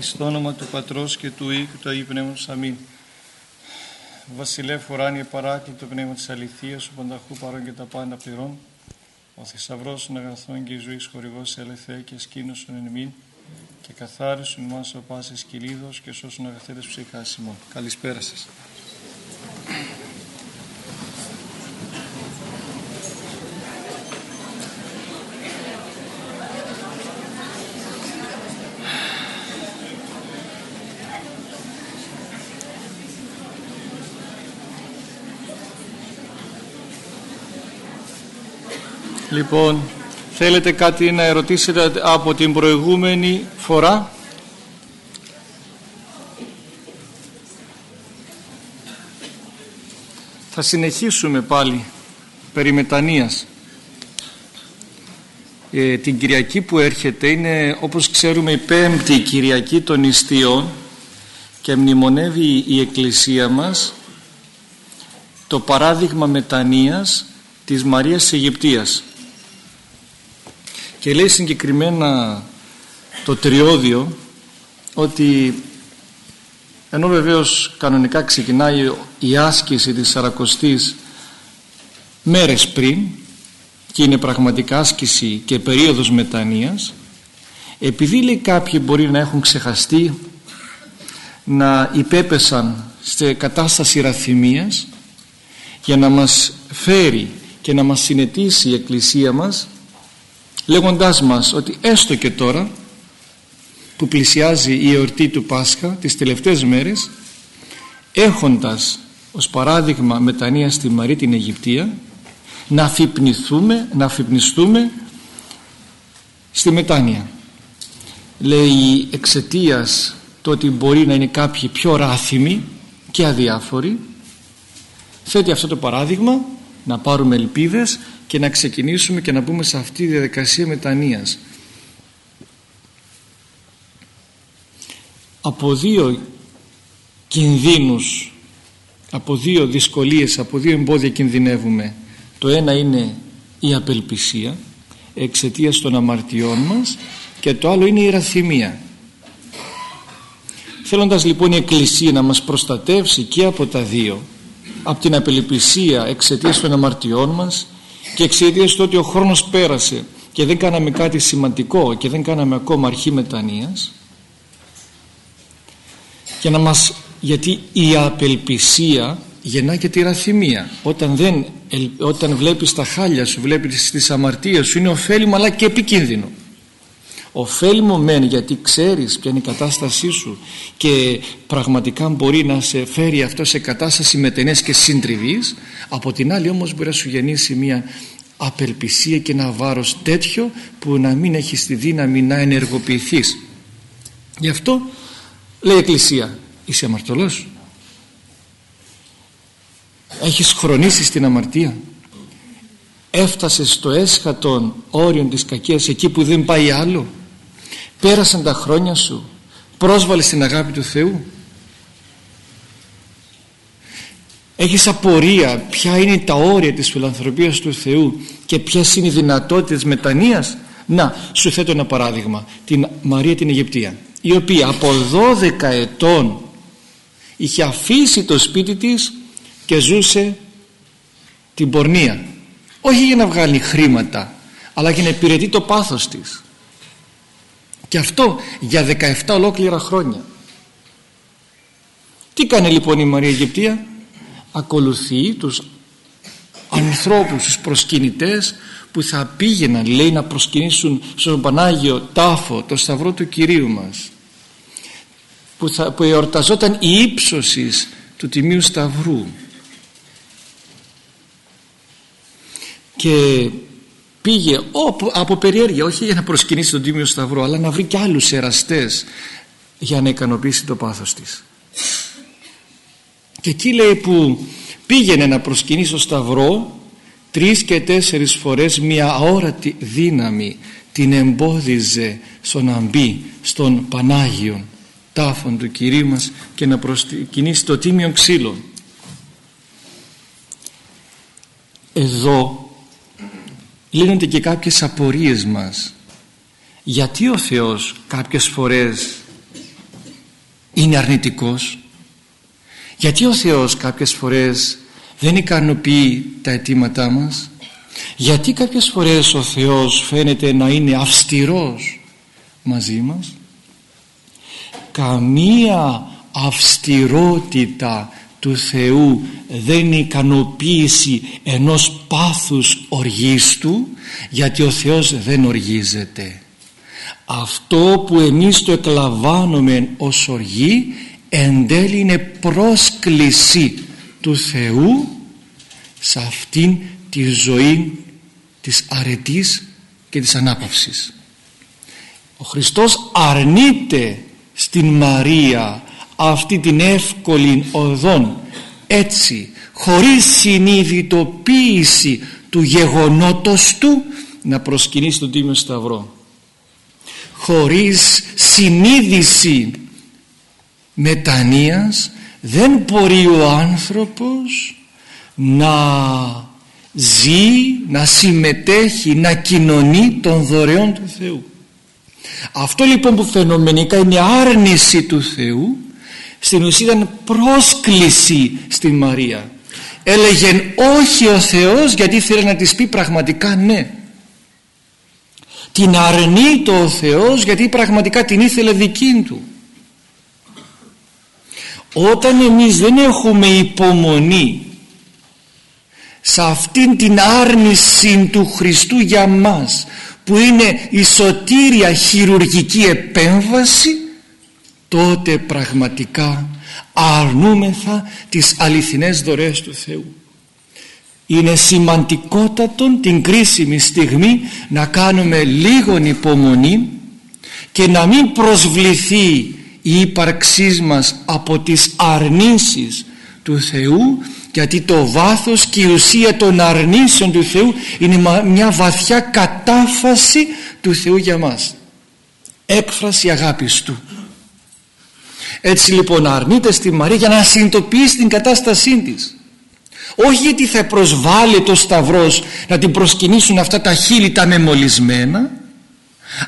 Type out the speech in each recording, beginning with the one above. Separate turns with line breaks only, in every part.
Εις το όνομα του Πατρός και του Υιού και του Αγίου Πνεύματος. Αμήν. Βασιλεύ ουράνιε παράκλητο πνεύμα της αληθείας, ο πανταχού παρόν και τα πάντα πληρών, ο θησαυρός των αγαθών και η ζωής χορηγός σε ελευθέα και σκήνωσον εν εμήν και καθάρισον μας ο πάσης κυλίδος και σώσον αγαθέτες ψυχάς ημών. Καλησπέρα σας. Λοιπόν, θέλετε κάτι να ερωτήσετε από την προηγούμενη φορά; Θα συνεχίσουμε πάλι περί μετανοίας. Ε, την Κυριακή που έρχεται είναι όπως ξέρουμε η πέμπτη Κυριακή των Ιστιών και μνημονεύει η Εκκλησία μας το παράδειγμα μετανοίας της Μαρίας της Αιγυπτίας και λέει συγκεκριμένα το τριώδιο ότι ενώ βεβαίως κανονικά ξεκινάει η άσκηση της Σαρακοστής μέρες πριν και είναι πραγματικά άσκηση και περίοδος μετανοίας επειδή λέει κάποιοι μπορεί να έχουν ξεχαστεί να υπέπεσαν σε κατάσταση ραθυμίας για να μας φέρει και να μας συνετίσει η Εκκλησία μας λέγοντάς μας ότι έστω και τώρα που πλησιάζει η εορτή του Πάσχα τις τελευταίες μέρες έχοντας ως παράδειγμα μετανία στη Μαρή την Αιγυπτία να αφυπνηθούμε, να αφυπνιστούμε στη μετάνοια. Λέει εξαιτίας το ότι μπορεί να είναι κάποιοι πιο ράθυμοι και αδιάφοροι θέτει αυτό το παράδειγμα να πάρουμε ελπίδες και να ξεκινήσουμε και να μπούμε σε αυτή τη διαδικασία μετανοίας. Από δύο κινδύνους από δύο δυσκολίες από δύο εμπόδια κινδυνεύουμε. Το ένα είναι η απελπισία εξαιτίας των αμαρτιών μας και το άλλο είναι η ραθυμία θέλοντας λοιπόν η Εκκλησία να μας προστατεύσει και από τα δύο από την απελπισία εξαιτίας των αμαρτιών μας και εξαιτίας του ότι ο χρόνος πέρασε και δεν κάναμε κάτι σημαντικό και δεν κάναμε ακόμα αρχή μετανοίας. Και να μας γιατί η απελπισία γεννά και τη ραθυμία. Όταν, δεν, όταν βλέπεις τα χάλια σου βλέπεις τις αμαρτίες σου είναι ωφέλιμο αλλά και επικίνδυνο ωφέλιμο μεν γιατί ξέρεις ποια είναι η κατάστασή σου και πραγματικά μπορεί να σε φέρει αυτό σε κατάσταση μετενές και συντριβής από την άλλη όμως μπορεί να σου γεννήσει μια απελπισία και ένα βάρος τέτοιο που να μην έχεις τη δύναμη να ενεργοποιηθείς. Γι' αυτό λέει η Εκκλησία είσαι αμαρτωλός. Έχεις χρονίσει στην αμαρτία. Έφτασες στο έσχατον όριον της κακίας εκεί που δεν πάει άλλο πέρασαν τα χρόνια σου. Πρόσβαλες την αγάπη του Θεού. Έχεις απορία ποια είναι τα όρια της φιλανθρωπίας του Θεού και ποιες είναι οι δυνατότητες μετανοίας; Να σου θέτω ένα παράδειγμα. Την Μαρία την Αιγυπτία η οποία από 12 ετών είχε αφήσει το σπίτι της και ζούσε την πορνεία. Όχι για να βγάλει χρήματα αλλά για να υπηρετεί το πάθος της και αυτό για 17 ολόκληρα χρόνια. Τι κάνει λοιπόν η Μαρία Αιγυπτία; Ακολουθεί τους ανθρώπους τους προσκυνητές που θα πήγαιναν λέει να προσκυνήσουν στον Πανάγιο Τάφο το Σταυρό του Κυρίου μας που, θα, που εορταζόταν η ύψωσης του Τιμίου Σταυρού. Και πήγε από περιέργεια όχι για να προσκυνήσει τον Τίμιο Σταυρό αλλά να βρει και άλλους εραστές για να ικανοποιήσει το πάθος της. Και εκεί λέει που πήγαινε να προσκυνήσει το Σταυρό τρεις και τέσσερις φορές μια αόρατη δύναμη την εμπόδιζε στο να μπει στον Πανάγιον τάφον του Κυρίου μας και να προσκυνήσει το τίμιο ξύλο. Εδώ λύνονται και κάποιες απορίες μας. Γιατί ο Θεός κάποιες φορές είναι αρνητικός; Γιατί ο Θεός κάποιες φορές δεν ικανοποιεί τα αιτήματά μας; Γιατί κάποιες φορές ο Θεός φαίνεται να είναι αυστηρός μαζί μας; Καμία αυστηρότητα του Θεού δεν είναι ικανοποίηση ενός πάθους οργής του γιατί ο Θεός δεν οργίζεται. Αυτό που εμείς το εκλαμβάνουμε ως οργή εν τέλει είναι πρόσκληση του Θεού σε αυτήν τη ζωή της αρετής και της ανάπαυσης. Ο Χριστός αρνείται στην Μαρία αυτή την εύκολη οδόν έτσι χωρίς συνειδητοποίηση του γεγονότος του να προσκυνήσει τον Τίμιο Σταυρό χωρίς συνείδηση μετανοίας δεν μπορεί ο άνθρωπος να ζει, να συμμετέχει, να κοινωνεί των δωρεών του Θεού. Αυτό λοιπόν που φαινομενικά είναι άρνηση του Θεού στην ουσία ήταν πρόσκληση στην Μαρία. Έλεγε όχι ο Θεός γιατί ήθελε να της πει πραγματικά ναι. Την αρνεί το ο Θεός γιατί πραγματικά την ήθελε δική του. Όταν εμείς δεν έχουμε υπομονή σε αυτήν την άρνηση του Χριστού για μας που είναι η σωτήρια χειρουργική επέμβαση τότε πραγματικά αρνούμεθα τις αληθινές δωρεές του Θεού. Είναι σημαντικότατο την κρίσιμη στιγμή να κάνουμε λίγον υπομονή και να μην προσβληθεί η ύπαρξής μας από τις αρνήσεις του Θεού γιατί το βάθος και η ουσία των αρνήσεων του Θεού είναι μια βαθιά κατάφαση του Θεού για μας. Έκφραση αγάπης Του έτσι λοιπόν αρνείται στη Μαρία για να συνειδητοποιήσει την κατάστασή της. Όχι γιατί θα προσβάλλει το σταυρός να την προσκυνήσουν αυτά τα χείλη τα μεμολισμένα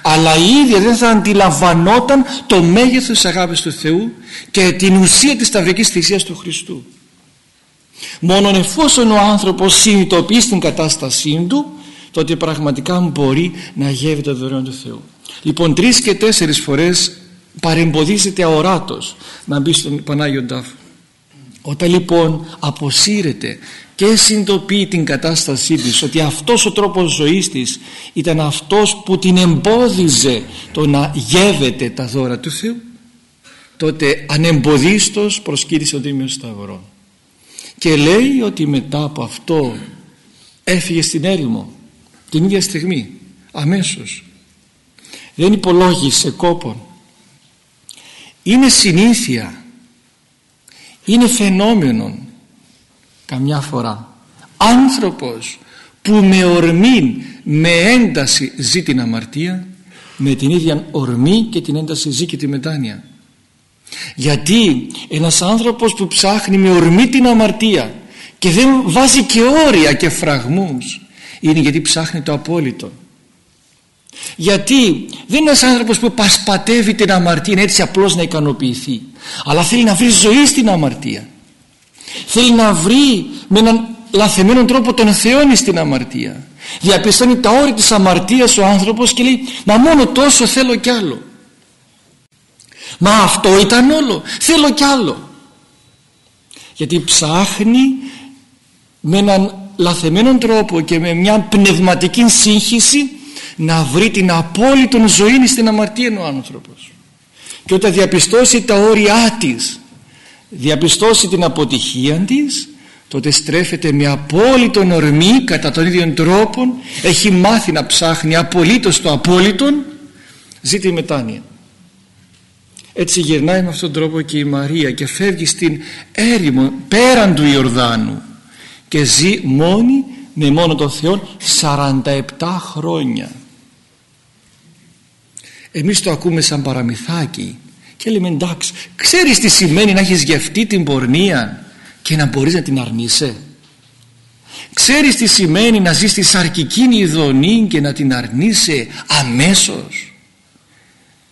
αλλά η ίδια δεν θα αντιλαμβανόταν το μέγεθος της αγάπης του Θεού και την ουσία της σταυρικής θυσίας του Χριστού. Μόνον εφόσον ο άνθρωπος συνειδητοποιεί στην κατάστασή του τότε πραγματικά μπορεί να γεύει το δωρεάν του Θεού. Λοιπόν τρεις και τέσσερις φορές παρεμποδίζεται αοράτος να μπει στον Πανάγιο Τάφο όταν λοιπόν αποσύρεται και συνειδητοποιεί την κατάστασή της ότι αυτός ο τρόπος ζωής της ήταν αυτός που την εμπόδιζε το να γεύεται τα δώρα του Θεού τότε ανεμποδίστος προσκύρισε ο Τίμιος Σταυρό και λέει ότι μετά από αυτό έφυγε στην έρημο την ίδια στιγμή αμέσως. Δεν υπολόγισε κόπον είναι συνήθεια. Είναι φαινόμενο καμιά φορά. Άνθρωπος που με ορμή με ένταση ζει την αμαρτία με την ίδια ορμή και την ένταση ζει και τη μετάνοια. Γιατί ένας άνθρωπος που ψάχνει με ορμή την αμαρτία και δεν βάζει και όρια και φραγμούς είναι γιατί ψάχνει το απόλυτο γιατί δεν είναι ένας άνθρωπος που πασπατεύει την αμαρτία έτσι απλώς να ικανοποιηθεί. Αλλά θέλει να βρει ζωή στην αμαρτία. Θέλει να βρει με έναν λαθεμένο τρόπο τον Θεό στην αμαρτία. Διαπιστώνει τα όρια της αμαρτίας ο άνθρωπος και λέει μα μόνο τόσο θέλω κι άλλο μα αυτό ήταν όλο θέλω κι άλλο γιατί ψάχνει με έναν λαθεμένο τρόπο και με μια πνευματική σύγχυση να βρει την απόλυτη ζωή στην αμαρτία ο άνθρωπος. Και όταν διαπιστώσει τα όρια της διαπιστώσει την αποτυχία της τότε στρέφεται με απόλυτον ορμή κατά τον ίδιο τρόπο έχει μάθει να ψάχνει απολύτως το απόλυτον ζει τη μετάνοια. Έτσι γυρνάει με αυτόν τον τρόπο και η Μαρία και φεύγει στην έρημο πέραν του Ιορδάνου και ζει μόνη με μόνο τον Θεό 47 χρόνια εμείς το ακούμε σαν παραμυθάκι και λέμε εντάξει ξέρεις τι σημαίνει να έχεις γευτεί την πορνεία και να μπορείς να την αρνείσαι; Ξέρεις τι σημαίνει να ζεις στη σαρκική ειδονή και να την αρνείσαι αμέσως;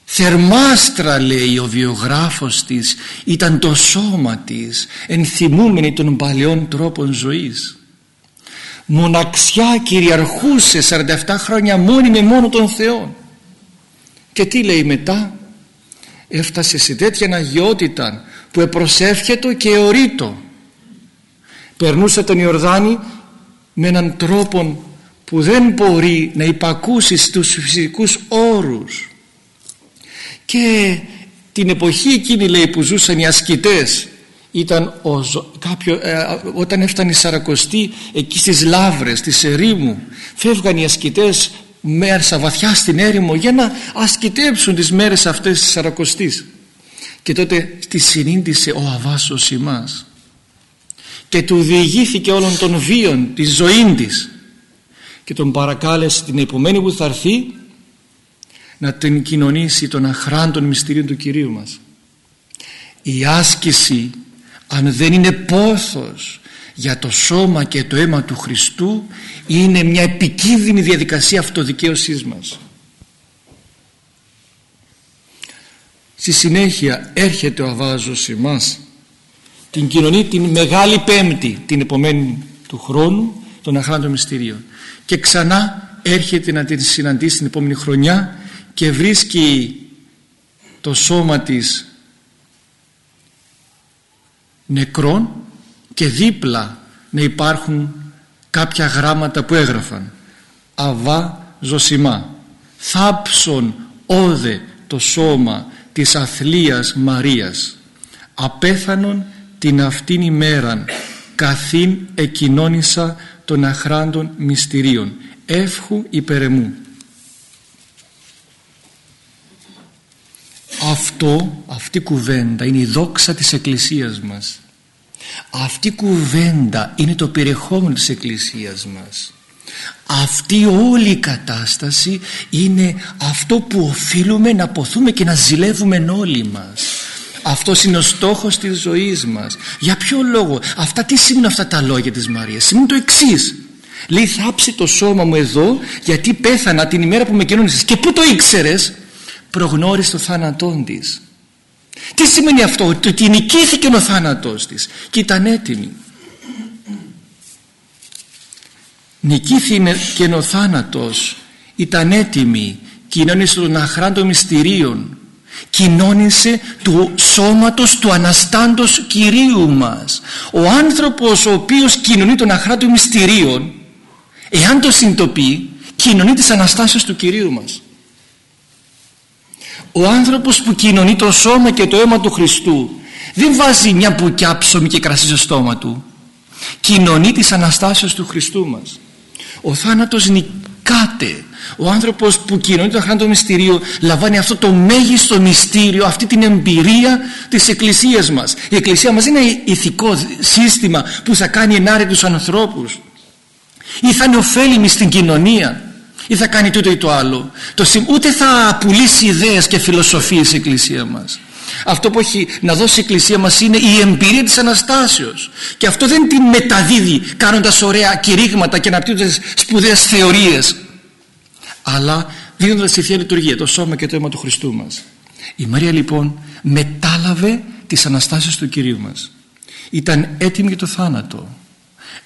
Θερμάστρα λέει ο βιογράφος της ήταν το σώμα της ενθυμούμενη των παλαιών τρόπων ζωής. Μοναξιά κυριαρχούσε 47 χρόνια μόνη με μόνο τον Θεό και τι λέει μετά; Έφτασε σε τέτοια αγιότητα που επροσεύχετο και εωρείτο περνούσε τον Ιορδάνη με έναν τρόπο που δεν μπορεί να υπακούσει στους φυσικούς όρους και την εποχή εκείνη λέει που ζούσαν οι ασκητές ήταν ο, κάποιο, ε, όταν έφτανε η Σαρακοστή εκεί στις Λάβρες της ερήμου φεύγαν οι ασκητές μέσα βαθιά στην έρημο για να ασκητέψουν τις μέρες αυτές της Σαρακοστής. Και τότε τη συνήντησε ο Αβάσος ημάς και του διηγήθηκε όλων των βίων της ζωή της. Και τον παρακάλεσε την επομένη που θα έρθει να την κοινωνήσει των αχράντων μυστηρίων του Κυρίου μας. Η άσκηση αν δεν είναι πόθος για το σώμα και το αίμα του Χριστού είναι μια επικίνδυνη διαδικασία αυτοδικαίωσής μας. Στη συνέχεια έρχεται ο Αβάζος εμάς την κοινωνεί την Μεγάλη Πέμπτη την επομένη του χρόνου των αχράντων μυστηρίων και ξανά έρχεται να την συναντήσει την επόμενη χρονιά και βρίσκει το σώμα της νεκρών και δίπλα να υπάρχουν κάποια γράμματα που έγραφαν. Αβά Ζωσιμά θάψον όδε το σώμα της αθλίας Μαρίας. Απέθανον την αυτήν ημέραν καθήν εκοινώνησα των αχράντων μυστηρίων. Εύχου υπερεμού. Αυτό, αυτή η κουβέντα είναι η δόξα της Εκκλησίας μας αυτή η κουβέντα είναι το περιεχόμενο της Εκκλησίας μας. Αυτή όλη η κατάσταση είναι αυτό που οφείλουμε να ποθούμε και να ζηλεύουμε όλοι μας. Αυτός είναι ο στόχος της ζωής μας. Για ποιο λόγο; Αυτά τι σημαίνουν αυτά τα λόγια της Μαρίας; Σημαίνουν το εξής. λέει θάψε το σώμα μου εδώ γιατί πέθανα την ημέρα που με κοινώνησες και πού το ήξερες; Προγνώρισε το θάνατόν της τι σημαίνει αυτό; Ότι νικήθηκε ο θάνατός της και ήταν έτοιμη. Νικήθηκε ο θάνατος ήταν έτοιμη. Κοινώνησε των αχράντων μυστηρίων. Κοινώνησε του σώματος του Αναστάντος Κυρίου μας. Ο άνθρωπος ο οποίος κοινωνεί των αχράντων μυστηρίων εάν το συνειδητοποιεί κοινωνεί της Αναστάσεως του Κυρίου μας ο άνθρωπος που κοινωνεί το σώμα και το αίμα του Χριστού δεν βάζει μια μπουκιά ψωμί και κρασί στο στόμα του. Κοινωνεί της Αναστάσεως του Χριστού μας. Ο θάνατος νικάται. Ο άνθρωπος που κοινωνεί το αχράντο μυστηρίο λαμβάνει αυτό το μέγιστο μυστήριο αυτή την εμπειρία της Εκκλησίας μας. Η Εκκλησία μας είναι ηθικό σύστημα που θα κάνει ενάρετους τους ανθρώπους. Ή θα είναι ωφέλιμη στην κοινωνία ή θα κάνει τούτο ή το άλλο. Το, ούτε θα πουλήσει ιδέες και φιλοσοφίες η Εκκλησία μας. Αυτό που έχει να δώσει η Εκκλησία μας είναι η εμπειρία της Αναστάσεως. Και αυτό δεν την μεταδίδει κάνοντας ωραία κηρύγματα και αναπτύσσοντας σπουδαίες θεωρίες αλλά δίνοντας τη Θεία Λειτουργία το σώμα και το αίμα του Χριστού μας. Η Μαρία λοιπόν μετάλαβε τις Αναστάσεις του Κυρίου μας. Ήταν έτοιμη για το θάνατο.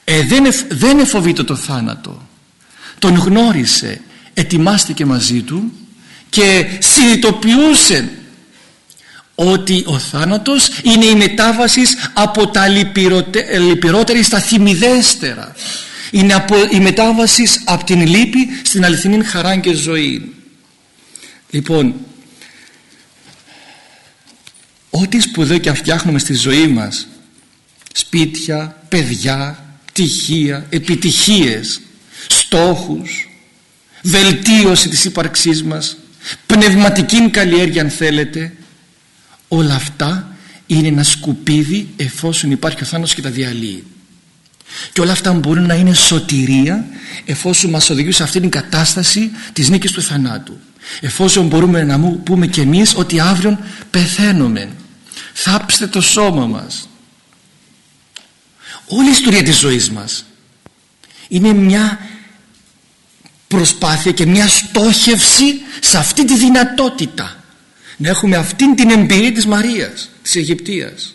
Ε, δεν, εφ, δεν εφοβείται το θάνατο τον γνώρισε ετοιμάστηκε μαζί του και συνειδητοποιούσε ότι ο θάνατος είναι η μετάβασης από τα λυπηρότερα στα θυμιδέστερα. Είναι από, η μετάβασης από την λύπη στην αληθινή χαρά και ζωή. Λοιπόν ό,τι σπουδαίο και φτιάχνουμε στη ζωή μας σπίτια, παιδιά, πτυχία, επιτυχίες στόχους βελτίωση της ύπαρξής μας πνευματική καλλιέργεια αν θέλετε όλα αυτά είναι ένα σκουπίδι εφόσον υπάρχει ο θάνατος και τα διαλύει. Και όλα αυτά μπορούν να είναι σωτηρία εφόσον μας οδηγούν σε αυτήν την κατάσταση της νίκης του θανάτου. Εφόσον μπορούμε να μου πούμε κι εμείς ότι αύριο πεθαίνουμε θάψτε το σώμα μας. Όλη η ιστορία της ζωής μας είναι μια προσπάθεια και μια στόχευση σε αυτή τη δυνατότητα. Να έχουμε αυτήν την εμπειρία της Μαρίας της Αιγυπτίας.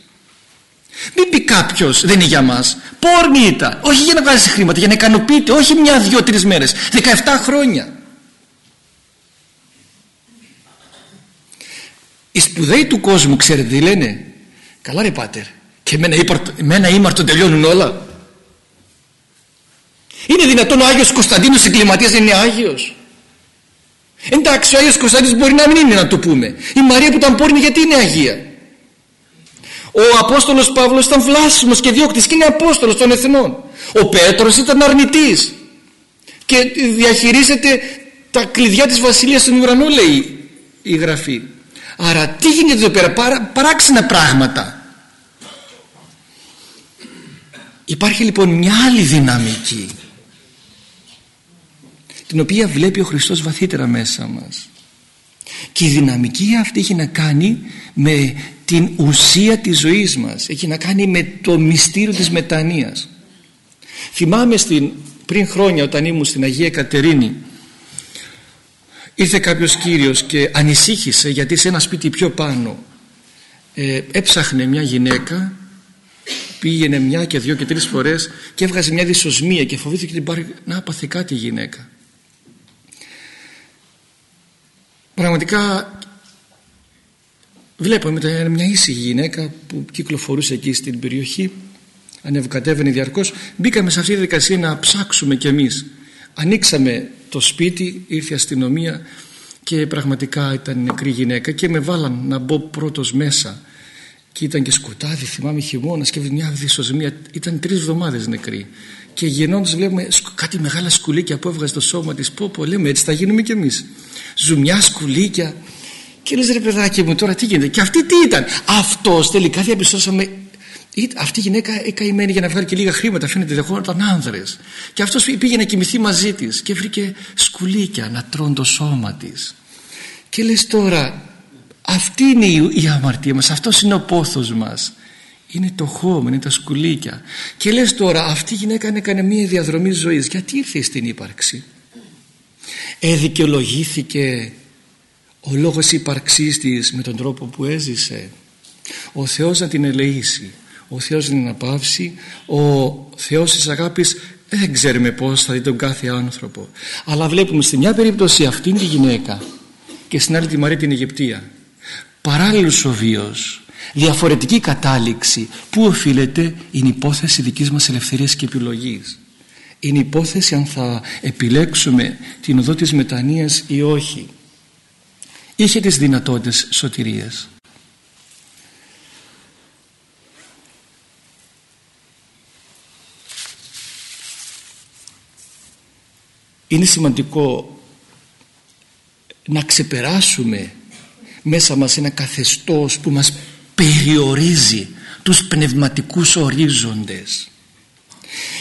Μην πει κάποιος δεν είναι για μας πόρνη ήταν όχι για να βγάζεις χρήματα για να ικανοποιείται όχι μια δυο τρεις μέρες 17 χρόνια οι σπουδαίοι του κόσμου ξέρετε τι λένε; Καλά ρε πάτερ και με ένα ήμαρτο τελειώνουν όλα είναι δυνατόν ο Άγιος Κωνσταντίνος εγκληματίας να είναι Άγιος; Εντάξει ο Άγιος Κωνσταντίνος μπορεί να μην είναι να το πούμε. Η Μαρία που ήταν πόρνη γιατί είναι Αγία; Ο Απόστολος Παύλος ήταν βλάσιμος και διώκτης και είναι Απόστολος των Εθνών. Ο Πέτρος ήταν αρνητής. Και διαχειρίζεται τα κλειδιά της Βασιλείας στον ουρανό λέει η Γραφή. Άρα τι γίνεται εδώ πέρα; Παράξενα πράγματα. Υπάρχει λοιπόν μια άλλη δυναμική την οποία βλέπει ο Χριστός βαθύτερα μέσα μας. Και η δυναμική αυτή έχει να κάνει με την ουσία της ζωής μας. Έχει να κάνει με το μυστήριο της μετανοίας. Θυμάμαι στην, πριν χρόνια όταν ήμουν στην Αγία Κατερίνη ήρθε κάποιος κύριος και ανησύχησε γιατί σε ένα σπίτι πιο πάνω ε, έψαχνε μια γυναίκα πήγαινε μια και δύο και τρεις φορές και έβγαζε μια δυσοσμία και φοβήθηκε την πάρει να πάθει κάτι η γυναίκα πραγματικά βλέπαμε μια ήσυχη γυναίκα που κυκλοφορούσε εκεί στην περιοχή. Ανεβοκατέβαινε διαρκώς. Μπήκαμε σε αυτή τη δικασία να ψάξουμε κι εμείς. Ανοίξαμε το σπίτι ήρθε η αστυνομία και πραγματικά ήταν νεκρή γυναίκα και με βάλαν να μπω πρώτος μέσα. Και ήταν και σκοτάδι θυμάμαι χειμώνας και μια δυσοσμία ήταν τρεις εβδομάδες νεκρή και γεννώντας βλέπουμε κάτι μεγάλα σκουλίκια που έβγαζε το σώμα της πω πω λέμε έτσι θα γίνουμε κι εμείς ζουμιά σκουλίκια. Και λες ρε παιδάκι μου τώρα τι γίνεται και αυτή τι ήταν. Αυτός τελικά διαπιστώσαμε αυτή η γυναίκα καημένη για να βγάλει και λίγα χρήματα φαίνεται δεχόταν άνδρες. Και αυτός πήγε να κοιμηθεί μαζί της και βρήκε σκουλίκια να τρώνε το σώμα της. Και λες τώρα αυτή είναι η αμαρτία μας αυτός είναι ο πόθος μας είναι το χώμα, είναι τα σκουλίκια. Και λες τώρα αυτή η γυναίκα έκανε μια διαδρομή ζωής. Γιατί ήρθε στην ύπαρξη; Εδικαιολογήθηκε ο λόγος ύπαρξής της με τον τρόπο που έζησε. Ο Θεός να την ελεήσει ο Θεός να την απαύσει ο Θεός της αγάπης δεν ξέρουμε πως θα δει τον κάθε άνθρωπο. Αλλά βλέπουμε στη μια περίπτωση αυτήν τη γυναίκα και στην άλλη τη Μαρία την Αιγυπτία. Παράλληλος ο βίος διαφορετική κατάληξη. Που οφείλεται η υπόθεση δικής μας ελευθερίας και επιλογής. Είναι η υπόθεση αν θα επιλέξουμε την οδό της μετανοίας ή όχι. Είχε τις δυνατότητες σωτηρίας. Είναι σημαντικό να ξεπεράσουμε μέσα μας ένα καθεστώς που μας περιορίζει τους πνευματικούς ορίζοντες.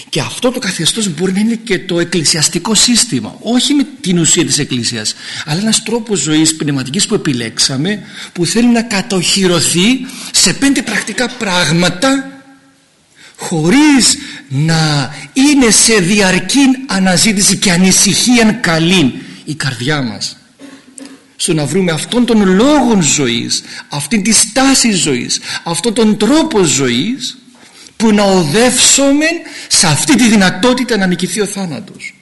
Και αυτό το καθεστώς μπορεί να είναι και το εκκλησιαστικό σύστημα όχι με την ουσία της εκκλησίας αλλά ένας τρόπος ζωής πνευματικής που επιλέξαμε που θέλει να κατοχυρωθεί σε πέντε πρακτικά πράγματα χωρίς να είναι σε διαρκή αναζήτηση και ανησυχία καλή η καρδιά μας στο να βρούμε αυτόν τον λόγο ζωής αυτήν τη στάση ζωής αυτόν τον τρόπο ζωής που να οδεύσουμε σε αυτή τη δυνατότητα να νικηθεί ο θάνατος.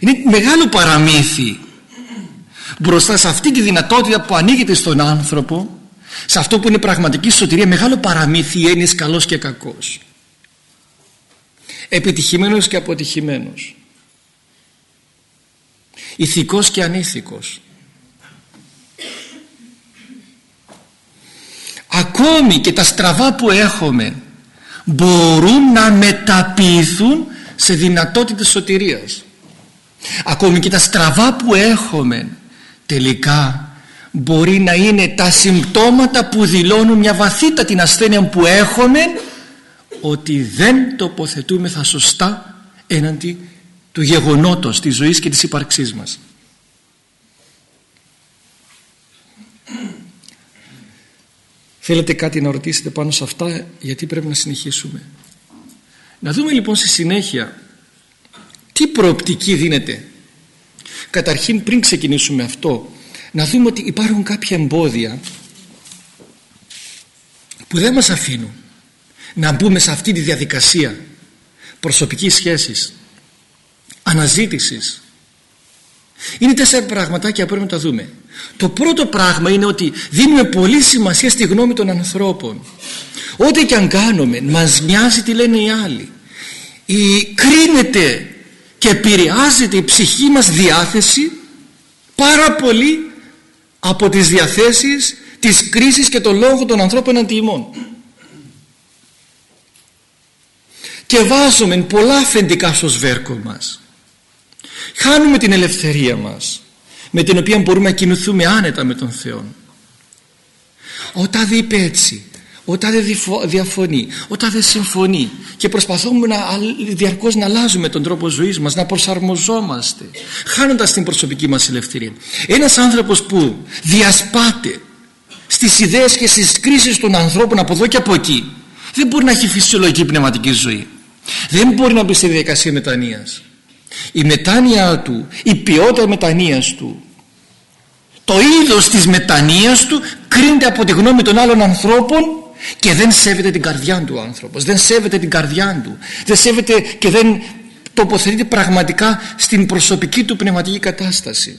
Είναι μεγάλο παραμύθι μπροστά σε αυτή τη δυνατότητα που ανοίγεται στον άνθρωπο σε αυτό που είναι πραγματική σωτηρία μεγάλο παραμύθι έννοιες καλός και κακός επιτυχημένος και αποτυχημένος ηθικός και ανήθικος. Ακόμη και τα στραβά που έχουμε μπορούν να μεταποιηθούν σε δυνατότητες σωτηρίας. Ακόμη και τα στραβά που έχουμε τελικά μπορεί να είναι τα συμπτώματα που δηλώνουν μια βαθύτατη ασθένεια που έχουμε ότι δεν τοποθετούμε θα σωστά έναντι του γεγονότος της ζωής και της ύπαρξής μας. Θέλετε κάτι να ρωτήσετε πάνω σε αυτά γιατί πρέπει να συνεχίσουμε. Να δούμε λοιπόν στη συνέχεια τι προοπτική δίνεται. καταρχήν πριν ξεκινήσουμε αυτό να δούμε ότι υπάρχουν κάποια εμπόδια που δεν μας αφήνουν να μπούμε σε αυτή τη διαδικασία προσωπικής σχέσης αναζήτησης. Είναι τέσσερα πραγματάκια που πρέπει να τα δούμε. Το πρώτο πράγμα είναι ότι δίνουμε πολύ σημασία στη γνώμη των ανθρώπων. Ό,τι και αν κάνουμε μας μοιάζει τι λένε οι άλλοι. Η, κρίνεται και επηρεάζεται η ψυχή μας διάθεση πάρα πολύ από τις διαθέσεις της κρίσης και των λόγων των ανθρώπων αντιμών και βάζουμε πολλά αφεντικά στο σβέρκο μας χάνουμε την ελευθερία μας με την οποία μπορούμε να κινηθούμε άνετα με τον Θεό όταν είπε έτσι όταν δεν διαφωνεί, όταν δεν συμφωνεί και προσπαθούμε να, διαρκώς να αλλάζουμε τον τρόπο ζωής μας, να προσαρμοζόμαστε χάνοντας την προσωπική μας ελευθερία. Ένας άνθρωπος που διασπάται στις ιδέες και στις κρίσεις των ανθρώπων από εδώ και από εκεί δεν μπορεί να έχει φυσιολογική πνευματική ζωή. Δεν μπορεί να μπει στη διαδικασία μετανοίας. Η μετάνοια του, η ποιότητα μετανοίας του. Το είδος της μετανοίας του κρίνεται από τη γνώμη των άλλων ανθρώπων και δεν σέβεται την καρδιά του ο άνθρωπος. Δεν σέβεται την καρδιά του. Δεν σέβεται και δεν τοποθετείται πραγματικά στην προσωπική του πνευματική κατάσταση.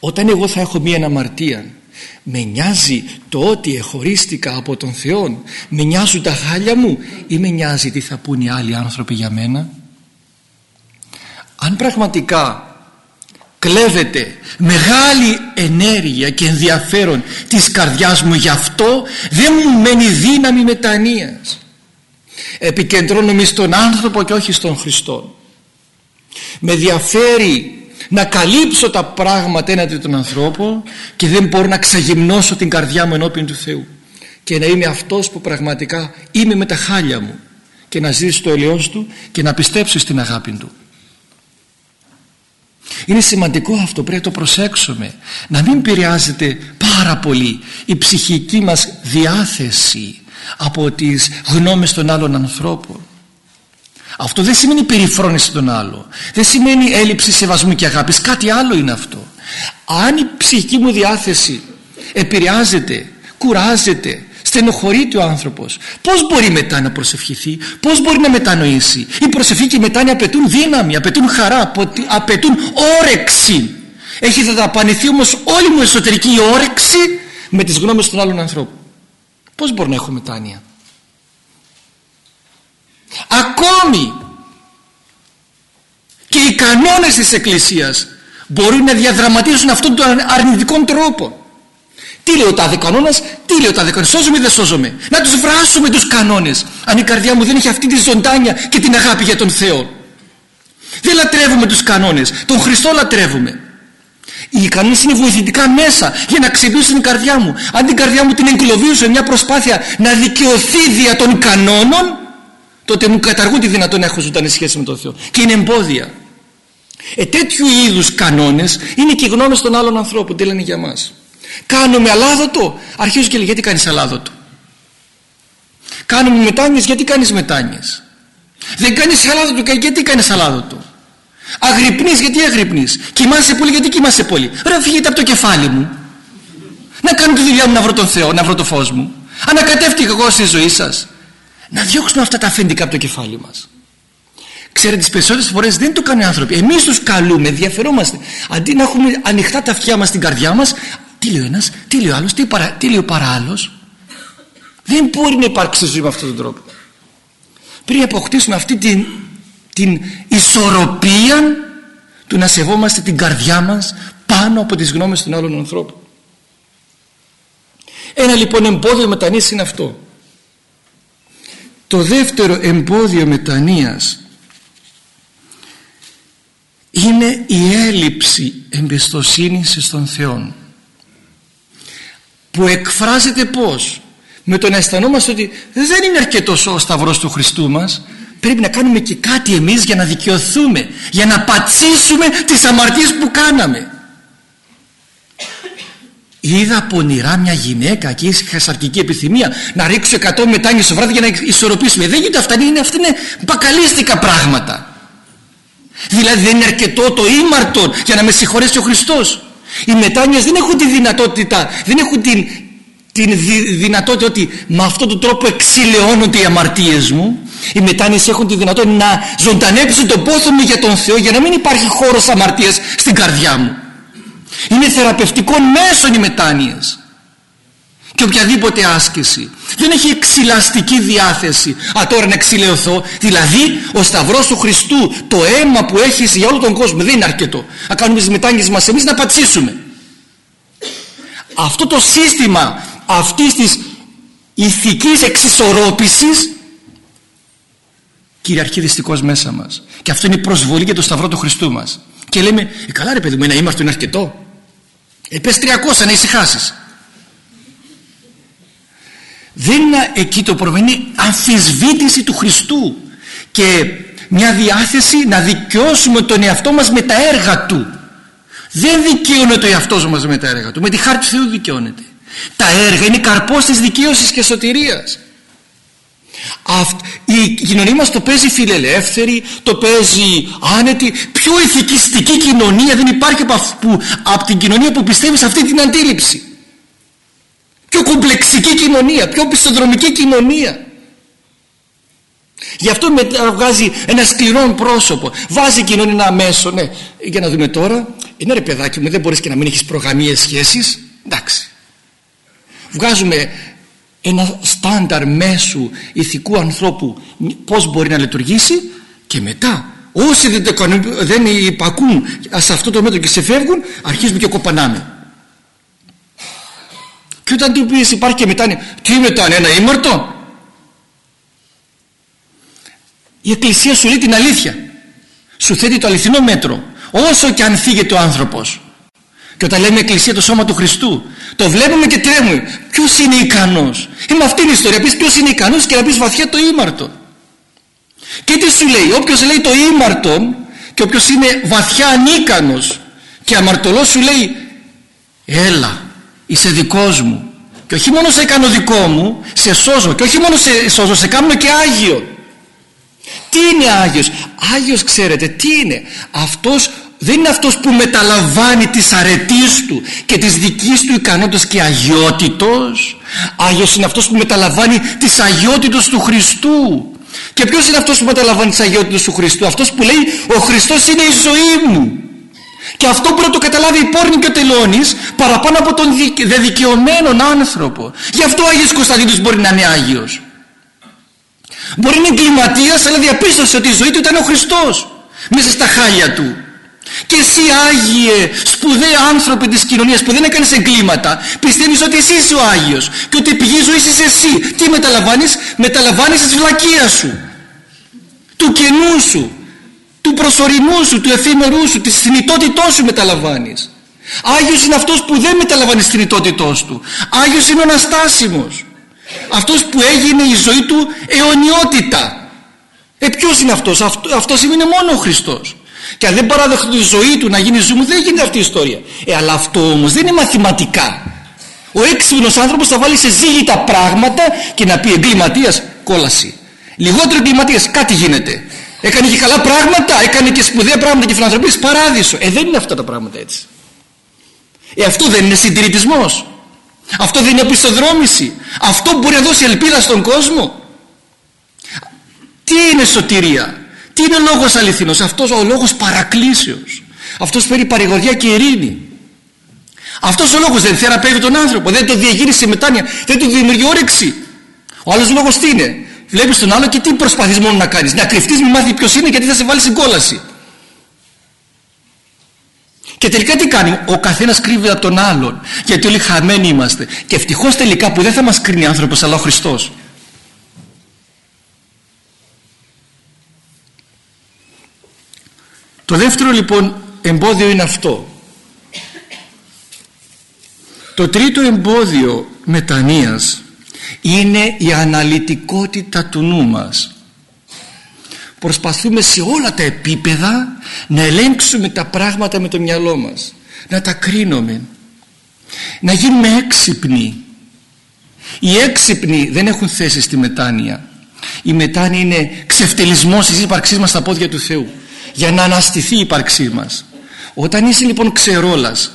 Όταν εγώ θα έχω μία αναμαρτία με νοιάζει το ότι εχωρίστηκα από τον Θεό με νοιάζουν τα χάλια μου ή με νοιάζει τι θα πούν οι άλλοι άνθρωποι για μένα; Αν πραγματικά κλέβεται μεγάλη ενέργεια και ενδιαφέρον της καρδιάς μου γι' αυτό δεν μου μένει δύναμη μετανοίας. Επικεντρώνομαι στον άνθρωπο και όχι στον Χριστό. Με ενδιαφέρει να καλύψω τα πράγματα έναντι των ανθρώπων και δεν μπορώ να ξαγυμνώσω την καρδιά μου ενώπιον του Θεού. Και να είμαι αυτός που πραγματικά είμαι με τα χάλια μου και να ζήσει το ελαιός του και να πιστέψω στην αγάπη του είναι σημαντικό αυτό πρέπει να το προσέξουμε. Να μην επηρεάζεται πάρα πολύ η ψυχική μας διάθεση από τις γνώμες των άλλων ανθρώπων. Αυτό δεν σημαίνει περιφρόνηση των άλλων. Δεν σημαίνει έλλειψη σεβασμού και αγάπης. Κάτι άλλο είναι αυτό. Αν η ψυχική μου διάθεση επηρεάζεται κουράζεται στενοχωρείται ο άνθρωπος. Πως μπορεί μετά να προσευχηθεί; Πως μπορεί να μετανοήσει; Η προσευχή και η μετάνοια απαιτούν δύναμη απαιτούν χαρά απαιτούν όρεξη. Έχει δαπανηθεί όμως όλη μου εσωτερική όρεξη με τις γνώμες των άλλων ανθρώπων. Πως μπορώ να έχω μετάνοια; Ακόμη και οι κανόνες της Εκκλησίας μπορούν να διαδραματίσουν αυτόν τον αρνητικό τρόπο τι λέει ο τάδε κανόνας, τι λέει ο τάδε κανόνας. Σώζομαι ή δεν σώζομαι; Να τους βράσουμε τους κανόνες. Αν η καρδιά μου δεν έχει αυτή τη ζωντάνια και την αγάπη για τον Θεό. Δεν λατρεύουμε τους κανόνες. Τον Χριστό λατρεύουμε. Οι κανόνες είναι βοηθητικά μέσα για να ξυπνήσουν την καρδιά μου. Αν την καρδιά μου την εγκλωβίσω μια προσπάθεια να δικαιωθεί δια των κανόνων, τότε μου καταργούν τη δυνατότητα να έχω ζωντανή σχέση με τον Θεό. Και είναι εμπόδια. Ε, τέτοιου είδους κανόνες είναι και οι γνώμε των άλλων ανθρώπων. Τι λένε για μας κάνουμε αλάδοτο αρχίζω και λέει γιατί κάνεις αλάδοτο κάνουμε μετάνοιες γιατί κάνεις μετάνοιες; Δεν κάνεις αλάδοτο γιατί κάνεις αλάδοτο αγρυπνείς γιατί αγρυπνείς; Κοιμάσαι πολύ γιατί κοιμάσαι πολύ; Ρε φύγετε από το κεφάλι μου να κάνω τη δουλειά μου να βρω τον Θεό να βρω το φως μου ανακατεύτηκα εγώ στη ζωή σας να διώξουμε αυτά τα αφεντικά από το κεφάλι μας Ξέρετε, τις περισσότερες φορές δεν το κάνουν οι άνθρωποι. Εμείς τους καλούμε, ενδιαφερόμαστε. Αντί να έχουμε ανοιχτά τα αυτιά μας στην καρδιά μας, τι λέει ο ένας, τι λέει ο άλλος, τι, παρα, τι λέει ο παράλληλος; Δεν μπορεί να υπάρξει ζωή με αυτόν τον τρόπο. Πριν αποκτήσουμε αυτή την, την ισορροπία του να σεβόμαστε την καρδιά μας πάνω από τις γνώμες των άλλων ανθρώπων. Ένα λοιπόν εμπόδιο μετανοίας είναι αυτό. Το δεύτερο εμπόδιο μετανοίας είναι η έλλειψη εμπιστοσύνης στον Θεό που εκφράζεται πως με το να αισθανόμαστε ότι δεν είναι αρκετός ο σταυρός του Χριστού μας πρέπει να κάνουμε και κάτι εμείς για να δικαιωθούμε για να πατσίσουμε τις αμαρτίες που κάναμε. Είδα πονηρά μια γυναίκα και είχα σαρκική επιθυμία να ρίξω 100 μετάνιες στο βράδυ για να ισορροπήσουμε. Δεν γίνεται αυτά είναι, αυτά είναι μπακαλίστικα πράγματα. Δηλαδή δεν είναι αρκετό το ήμαρτον για να με συγχωρέσει ο Χριστός οι μετάνοιες δεν έχουν τη δυνατότητα δεν έχουν την, την δυνατότητα ότι με αυτόν τον τρόπο εξηλαιώνονται οι αμαρτίες μου. Οι μετάνοιες έχουν τη δυνατότητα να ζωντανέψουν τον πόθο μου για τον Θεό για να μην υπάρχει χώρος αμαρτίας στην καρδιά μου. Είναι θεραπευτικό μέσον οι μετάνοιες και οποιαδήποτε άσκηση. Δεν έχει εξηλαστική διάθεση. Α τώρα να εξηλαιωθώ. Δηλαδή ο σταυρός του Χριστού το αίμα που έχεις για όλο τον κόσμο δεν είναι αρκετό. Να κάνουμε τις μετάνοιες μας εμείς να πατσίσουμε. Αυτό το σύστημα αυτής της ηθικής εξισορρόπησης κυριαρχεί δυστυχώς μέσα μας. Και αυτό είναι η προσβολή για το σταυρό του Χριστού μας. Και λέμε ε, καλά ρε παιδί μου ένα ήμαρτο είναι αρκετό. Ε, πες 300 να ησυχάσεις δεν είναι εκεί το πρόβλημα είναι αμφισβήτηση του Χριστού και μια διάθεση να δικαιώσουμε τον εαυτό μας με τα έργα Του. Δεν δικαιώνεται ο εαυτός μας με τα έργα Του με τη χάρη του Θεού δικαιώνεται. Τα έργα είναι καρπός της δικαίωσης και σωτηρίας. Η κοινωνία μας το παίζει φιλελεύθερη το παίζει άνετη πιο ηθικιστική κοινωνία δεν υπάρχει από, από την κοινωνία που πιστεύει σε αυτή την αντίληψη πιο κομπλεξική κοινωνία πιο πιστοδρομική κοινωνία. Γι' αυτό βγάζει ένα σκληρό πρόσωπο. Βάζει η κοινωνία ένα μέσο ναι, για να δούμε τώρα. Είναι ρε παιδάκι μου δεν μπορείς και να μην έχεις προγαμίες σχέσεις. Εντάξει. Βγάζουμε ένα στάνταρ μέσου ηθικού ανθρώπου πως μπορεί να λειτουργήσει και μετά όσοι δεν, δεν υπακούν σε αυτό το μέτρο και σε φεύγουν αρχίζουμε και κοπανάμε και όταν του πεις υπάρχει και μετά τι μετά ένα ήμαρτο; Η Εκκλησία σου λέει την αλήθεια. Σου θέτει το αληθινό μέτρο. Όσο και αν φύγεται ο άνθρωπος. Και όταν λέμε Εκκλησία το σώμα του Χριστού το βλέπουμε και τρέμουμε. Ποιος είναι ικανός; Είναι αυτή η ιστορία πεις ποιος είναι ικανός και να πεις βαθιά το ήμαρτο. Και τι σου λέει όποιος λέει το ήμαρτο και όποιος είναι βαθιά ανίκανος και αμαρτωλός σου λέει έλα είσαι δικός μου. Και όχι μόνο σε κάνω δικό μου σε σώζω. Και όχι μόνο σε σώζω σε κάνω και Άγιο. Τι είναι Άγιος; Άγιος ξέρετε τι είναι; Αυτός δεν είναι αυτός που μεταλαμβάνει τις αρετής του και τις δικής του ικανότητας και αγιότητος. Άγιος είναι αυτός που μεταλαμβάνει τις αγιότητες του Χριστού. Και ποιος είναι αυτός που μεταλαμβάνει τις αγιότητες του Χριστού; Αυτός που λέει ο Χριστός είναι η ζωή μου και αυτό μπορεί να το καταλάβει η πόρνη και ο τελώνης παραπάνω από τον δεδικαιωμένο άνθρωπο. Γι' αυτό ο Άγιος Κωνσταντίνος μπορεί να είναι Άγιος. Μπορεί να είναι εγκληματίας αλλά διαπίστωσε ότι η ζωή του ήταν ο Χριστός μέσα στα χάλια του. Και εσύ Άγιε σπουδαίοι άνθρωποι της κοινωνίας που δεν έκανες εγκλήματα πιστεύεις ότι εσύ είσαι ο Άγιος και ότι η πηγή ζωής είσαι εσύ. Τι μεταλαμβάνεις; Μεταλαμβάνεις τη βλακεία σου του κενού σου του προσωρινού σου, του εφήμερού σου της θνητότητός σου μεταλαμβάνεις. Άγιος είναι αυτός που δεν μεταλαμβάνει τη θνητότητός του. Άγιος είναι ο Αναστάσιμος. Αυτός που έγινε η ζωή του αιωνιότητα. Ε ποιος είναι αυτός; Αυτό, αυτός είναι μόνο ο Χριστός. Και αν δεν παράδεχτω τη ζωή του να γίνει ζωή μου δεν γίνεται αυτή η ιστορία. Ε αλλά αυτό όμως δεν είναι μαθηματικά. Ο έξυπνος άνθρωπος θα βάλει σε ζήγητα πράγματα και να πει εγκληματίας κόλαση λιγότερο εγκληματίας κάτι γίνεται έκανε και καλά πράγματα έκανε και σπουδαία πράγματα και φιλανθρωπίες παράδεισο. Ε δεν είναι αυτά τα πράγματα έτσι. Ε αυτό δεν είναι συντηρητισμός. Αυτό δεν είναι οπισθοδρόμηση. Αυτό μπορεί να δώσει ελπίδα στον κόσμο. Τι είναι σωτηρία; Τι είναι ο λόγος αληθινός; Αυτός ο λόγος παρακλήσεως. Αυτός περί παρηγοριά και ειρήνη. Αυτός ο λόγος δεν θεραπεύει τον άνθρωπο δεν το διαγύρισε μετάνοια δεν του δημιουργεί όρεξη. Ο άλλος λόγος τι είναι; Βλέπεις τον άλλο και τι προσπαθείς μόνο να κάνεις να κρυφτείς μη μάθεις ποιος είναι γιατί θα σε βάλει στην κόλαση και τελικά τι κάνει, ο καθένας κρύβει από τον άλλον, γιατί όλοι χαμένοι είμαστε. Και ευτυχώς τελικά που δεν θα μας κρίνει άνθρωπος, αλλά ο Χριστός. Το δεύτερο λοιπόν εμπόδιο είναι αυτό. Το τρίτο εμπόδιο μετανοίας είναι η αναλυτικότητα του νου μας. Προσπαθούμε σε όλα τα επίπεδα να ελέγξουμε τα πράγματα με το μυαλό μας. Να τα κρίνουμε. Να γίνουμε έξυπνοι. Οι έξυπνοι δεν έχουν θέση στη μετάνοια. Η μετάνοια είναι ξεφτελισμός της ύπαρξής μας στα πόδια του Θεού για να αναστηθεί η ύπαρξή μας όταν είσαι λοιπόν ξερόλας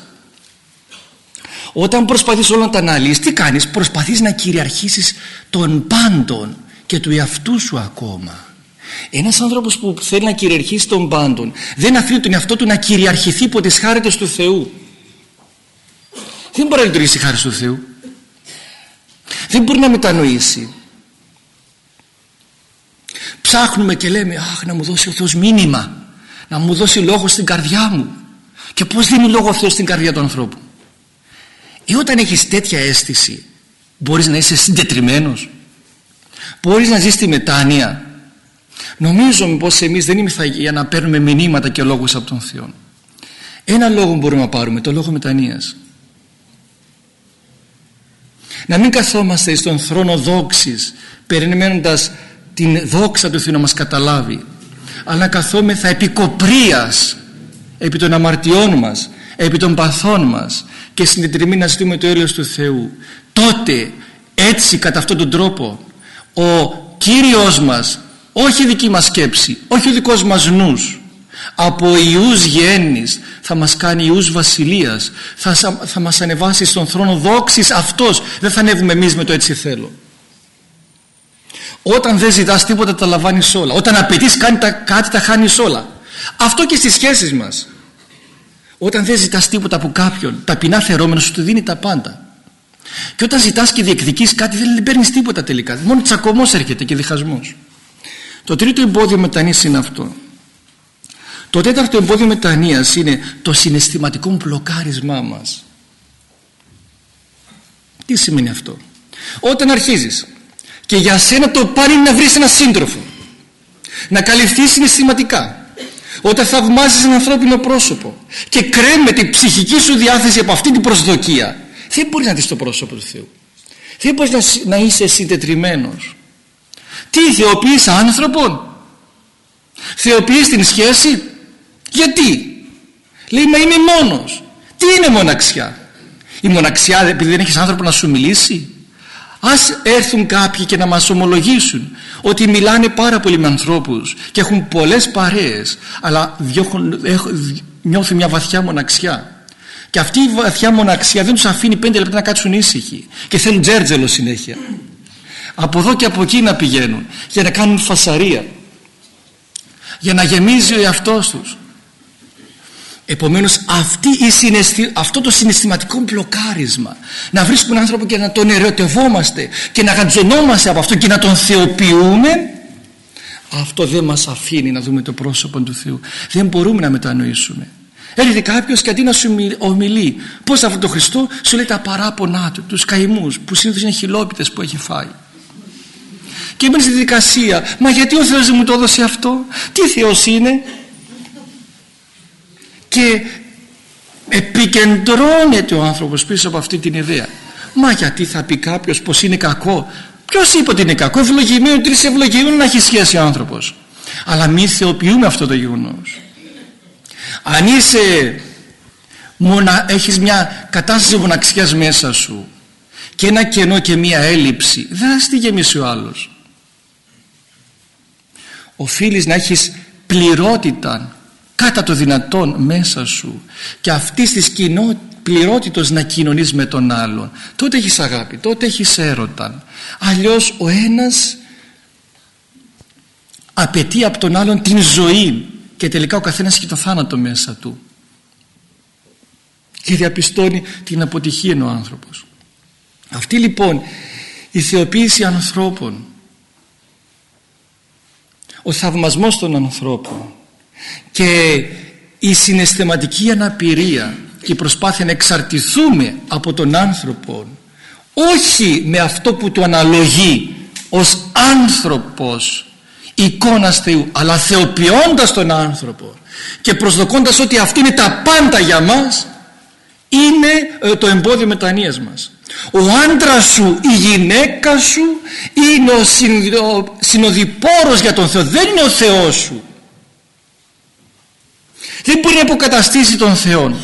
όταν προσπαθείς όλα να τα αναλύσεις τι κάνεις; Προσπαθείς να κυριαρχήσεις των πάντων και του εαυτού σου ακόμα. Ένας άνθρωπος που θέλει να κυριαρχήσει των πάντων δεν αφήνει τον εαυτό του να κυριαρχηθεί υπό τις χάριτες του Θεού. Δεν μπορεί να λειτουργήσει η χάρη του Θεού. Δεν μπορεί να μετανοήσει. Ψάχνουμε και λέμε αχ να μου δώσει ο Θεός μήνυμα να μου δώσει λόγο στην καρδιά μου και πως δίνει λόγο ο Θεός στην καρδιά του ανθρώπου; Ή ε, όταν έχεις τέτοια αίσθηση μπορείς να είσαι συντετριμένος. Μπορείς να ζεις τη μετάνοια. Νομίζω πως εμείς δεν είμαστε για να παίρνουμε μηνύματα και λόγους από τον Θεό. Ένα λόγο μπορούμε να πάρουμε το λόγο μετανοίας. Να μην καθόμαστε στον θρόνο δόξης περιμένοντας την δόξα του Θεού να μας καταλάβει αλλά να καθόμεθα επικοπρίας επί των αμαρτιών μας επί των παθών μας και συντετριμή να ζητούμε το έλεος του Θεού. Τότε έτσι κατά αυτόν τον τρόπο ο Κύριος μας όχι η δική μας σκέψη όχι ο δικός μας νους από ιούς γέννης θα μας κάνει ιούς βασιλείας θα, θα μας ανεβάσει στον θρόνο δόξης αυτός. Δεν θα ανέβουμε εμείς με το έτσι θέλω όταν δεν ζητάς τίποτα τα λαμβάνεις όλα. Όταν απαιτείς κάτι τα χάνεις όλα. Αυτό και στις σχέσεις μας όταν δεν ζητάς τίποτα από κάποιον ταπεινά θερόμενο σου του δίνει τα πάντα. Και όταν ζητάς και διεκδικείς κάτι δεν παίρνεις τίποτα τελικά. Μόνο τσακωμός έρχεται και διχασμός. Το τρίτο εμπόδιο μετανοίας είναι αυτό. Το τέταρτο εμπόδιο μετανοίας είναι το συναισθηματικό μπλοκάρισμά μας. Τι σημαίνει αυτό; Όταν αρχίζεις και για σένα το πάλι να βρεις ένα σύντροφο να καλυφθείς συναισθηματικά όταν θαυμάζεις ένα ανθρώπινο πρόσωπο και κρέμεται η ψυχική σου διάθεση από αυτή την προσδοκία δεν μπορείς να δεις το πρόσωπο του Θεού. Δεν μπορείς να, να είσαι συντετριμένος. Τι θεοποιείς άνθρωπον; Θεοποιείς την σχέση; Γιατί; Λέει μα είμαι μόνος τι είναι μοναξιά; Η μοναξιά επειδή δεν έχεις άνθρωπο να σου μιλήσει; Ας έρθουν κάποιοι και να μας ομολογήσουν ότι μιλάνε πάρα πολύ με ανθρώπους και έχουν πολλές παρέες αλλά διώχουν, νιώθουν μια βαθιά μοναξιά. Και αυτή η βαθιά μοναξιά δεν τους αφήνει πέντε λεπτά να κάτσουν ήσυχοι και θέλουν τζέρτζελο συνέχεια. Από εδώ και από εκεί να πηγαίνουν για να κάνουν φασαρία για να γεμίζει ο εαυτός τους Επομένως αυτή η συναισθη... αυτό το συναισθηματικό μπλοκάρισμα να βρίσκουμε άνθρωπο και να τον ερωτευόμαστε και να γατζωνόμαστε από αυτό και να τον θεοποιούμε αυτό δεν μας αφήνει να δούμε το πρόσωπο του Θεού. Δεν μπορούμε να μετανοήσουμε. Έρχεται κάποιος και αντί να σου ομιλεί πώς αυτό το Χριστό σου λέει τα παράπονά του τους καημούς που συνήθως είναι χιλόπιτες που έχει φάει. Και μένει στη δικασία μα γιατί ο Θεός δεν μου το έδωσε αυτό; Τι Θεός είναι; Και επικεντρώνεται ο άνθρωπος πίσω από αυτή την ιδέα. Μα γιατί θα πει κάποιος πως είναι κακό; Ποιος είπε ότι είναι κακό; Ευλογημένο τρεις ευλογημένου να έχει σχέση ο άνθρωπος. Αλλά μη θεοποιούμε αυτό το γεγονός. Αν είσαι μονα, έχεις μια κατάσταση μοναξιάς μέσα σου και ένα κενό και μια έλλειψη δεν θα στη γεμίσει ο άλλος. Οφείλεις να έχεις πληρότητα κατά το δυνατόν μέσα σου και αυτή της κοινό πληρότητος να κοινωνείς με τον άλλον. Τότε έχεις αγάπη, τότε έχεις έρωτα. Αλλιώς ο ένας απαιτεί από τον άλλον την ζωή και τελικά ο καθένας έχει το θάνατο μέσα του. Και διαπιστώνει την αποτυχία ο άνθρωπος. Αυτή λοιπόν η θεοποίηση ανθρώπων ο θαυμασμός των ανθρώπων και η συναισθηματική αναπηρία και η προσπάθεια να εξαρτηθούμε από τον άνθρωπο όχι με αυτό που του αναλογεί ως άνθρωπος εικόνας Θεού αλλά θεοποιώντας τον άνθρωπο και προσδοκώντας ότι αυτή είναι τα πάντα για μας είναι ε, το εμπόδιο μετανοίας μας. Ο άντρας σου η γυναίκα σου είναι ο συνοδοιπόρος για τον Θεό δεν είναι ο Θεός σου δεν μπορεί να υποκαταστήσει τον Θεό.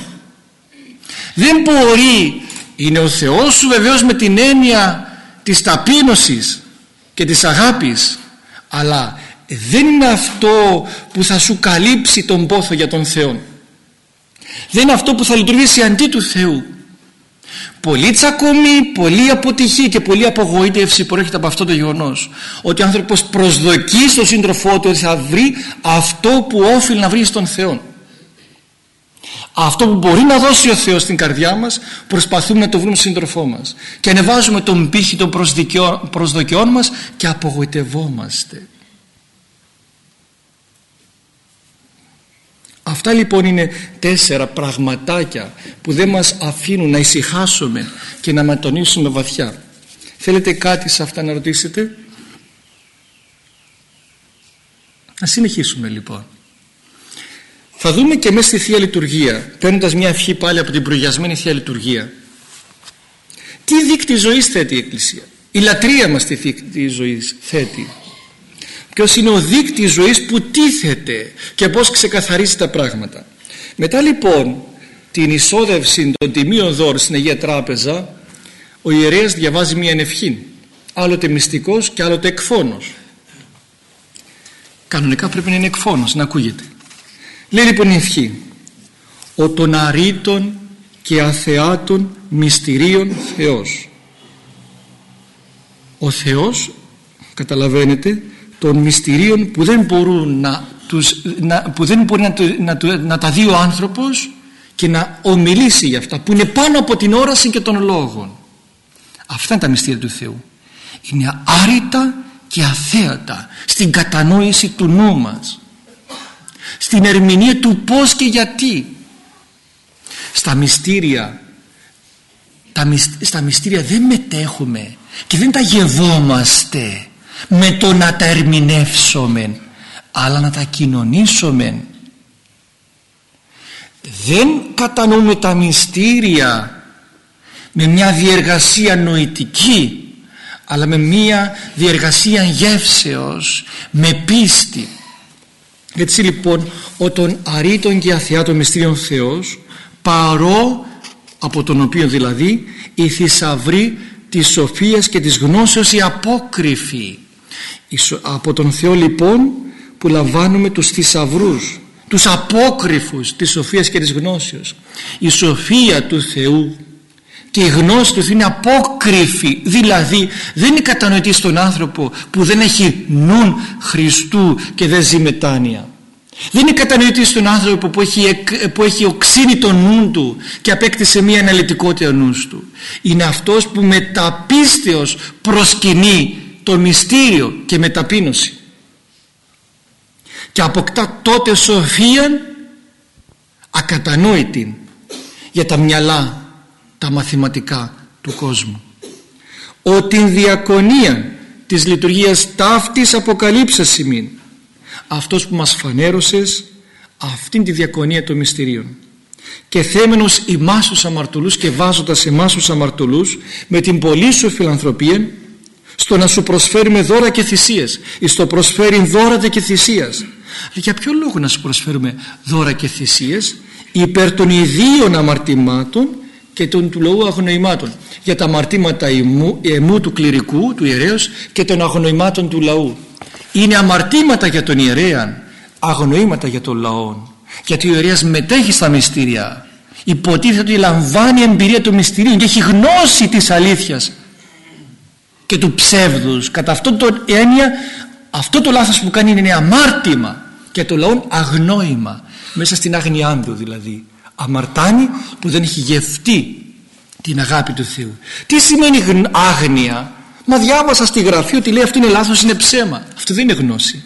Δεν μπορεί. Είναι ο Θεός σου βεβαίως με την έννοια της ταπείνωσης και της αγάπης. Αλλά δεν είναι αυτό που θα σου καλύψει τον πόθο για τον Θεό. Δεν είναι αυτό που θα λειτουργήσει αντί του Θεού. Πολύ τσακωμή, πολύ αποτυχία και πολύ απογοήτευση προέρχεται από αυτό το γεγονός. Ότι ο άνθρωπος προσδοκεί στον σύντροφό του ότι θα βρει αυτό που όφιλε να βρει στον Θεό αυτό που μπορεί να δώσει ο Θεός στην καρδιά μας προσπαθούμε να το βρούμε στον σύντροφό μας και ανεβάζουμε τον πύχη των προσδοκιών μας και απογοητευόμαστε Αυτά λοιπόν είναι τέσσερα πραγματάκια που δεν μας αφήνουν να ησυχάσουμε και να ματονίσουμε βαθιά. Θέλετε κάτι σε αυτά να ρωτήσετε; Να συνεχίσουμε λοιπόν. Θα δούμε και μέσα στη Θεία Λειτουργία, παίρνοντας μια ευχή πάλι από την προγιασμένη Θεία Λειτουργία. Τι δίκτυ ζωής θέτει η Εκκλησία; Η λατρεία μας τι δίκτυ ζωής θέτει ποιος είναι ο δείκτης ζωής που τίθεται και πως ξεκαθαρίζει τα πράγματα μετά λοιπόν την εισόδευση των τιμίων δώρων στην Αγία Τράπεζα ο ιερέας διαβάζει μια ευχή άλλοτε μυστικός και άλλοτε εκφώνος κανονικά πρέπει να είναι εκφώνος να ακούγεται λέει λοιπόν η ευχή ο των αρήτων και αθεάτων μυστηρίων Θεός ο Θεός καταλαβαίνετε των μυστηρίων που δεν μπορούν να, τους, να, που δεν μπορεί να, να, να, τα δει ο άνθρωπος και να ομιλήσει για αυτά που είναι πάνω από την όραση και των λόγων. Αυτά είναι τα μυστήρια του Θεού. Είναι άρρητα και αθέατα στην κατανόηση του νου μας στην ερμηνεία του πώς και γιατί. Στα μυστήρια τα, στα μυστήρια δεν μετέχουμε και δεν τα γευόμαστε με το να τα ερμηνεύσουμε αλλά να τα κοινωνήσουμε δεν κατανοούμε τα μυστήρια με μια διεργασία νοητική αλλά με μια διεργασία γεύσεως με πίστη έτσι λοιπόν ο των αρήτων και αθιάτων μυστήριων Θεός παρό από τον οποίο δηλαδή η θησαυρή της σοφίας και της γνώσεως η απόκριφη. Από τον Θεό λοιπόν που λαμβάνουμε τους θησαυρούς, τους απόκριφους της σοφίας και της γνώσεως η σοφία του Θεού και η γνώση τους Θεού είναι απόκριφη. Δηλαδή δεν είναι κατανοητής στον άνθρωπο που δεν έχει νουν Χριστού και δεν ζει μετάνοια. Δεν είναι κατανοητής στον άνθρωπο που έχει, που έχει οξύνει τον νου του και απέκτησε μια αναλυτικότητα νους του. Είναι αυτός που με τα πίστεως προσκυνεί το μυστήριο και με ταπείνωση και αποκτά τότε σοφία ακατανόητη για τα μυαλά τα μαθηματικά του κόσμου. Ότι η διακονία της λειτουργίας ταύτης αποκαλύψασι μην αυτός που μας φανέρωσες αυτήν τη διακονία των μυστηρίων. Και θέμενος ημάς τους αμαρτωλούς και βάζοντας εμάς τους αμαρτωλούς με την πολύ σου φιλανθρωπία στο να σου προσφέρουμε δώρα και θυσίες ή στο προσφέρει δώρα και θυσίες για ποιο λόγο να σου προσφέρουμε δώρα και θυσίες; Υπέρ των ιδίων αμαρτημάτων και των του λαού αγνοημάτων. Για τα αμαρτήματα εμού, εμού του κληρικού, του ιερέως και των αγνοημάτων του λαού. Είναι αμαρτήματα για τον ιερέα αγνοήματα για τον λαό γιατί ο ιερέας μετέχει στα μυστήρια υποτίθεται ότι λαμβάνει εμπειρία του μυστηρίου και έχει γνώση της αλήθειας και του ψεύδους. Κατά αυτό το έννοια αυτό το λάθος που κάνει είναι αμάρτημα και το λαό αγνόημα. Μέσα στην άγνοιά του δηλαδή αμαρτάνει που δεν έχει γευτεί την αγάπη του Θεού τι σημαίνει άγνοια; Μα διάβασα στη γραφή ότι λέει αυτό είναι λάθος, είναι ψέμα. Αυτό δεν είναι γνώση.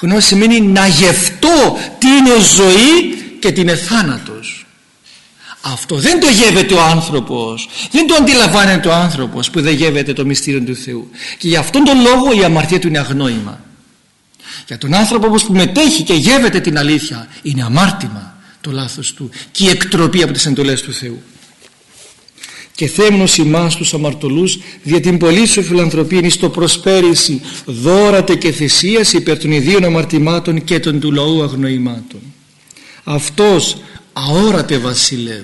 Γνώση σημαίνει να γευτώ τι είναι ζωή και τι είναι θάνατος. Αυτό δεν το γεύεται ο άνθρωπος. Δεν το αντιλαμβάνεται ο άνθρωπος που δεν γεύεται το μυστήριο του Θεού. Και γι' αυτόν τον λόγο η αμαρτία του είναι αγνόημα. Για τον άνθρωπο όμως που μετέχει και γεύεται την αλήθεια είναι αμάρτημα το λάθος του και η εκτροπή από τις εντολές του Θεού. Και θέμνος ημάς τους αμαρτωλούς δια την πολύ σου φιλανθρωπία εις το προσπέρηση δώρατε και θυσίας υπέρ των ιδίων αμαρτημάτων και των του λαού αγνοημάτων. Αυτός αόρατε βασιλεύ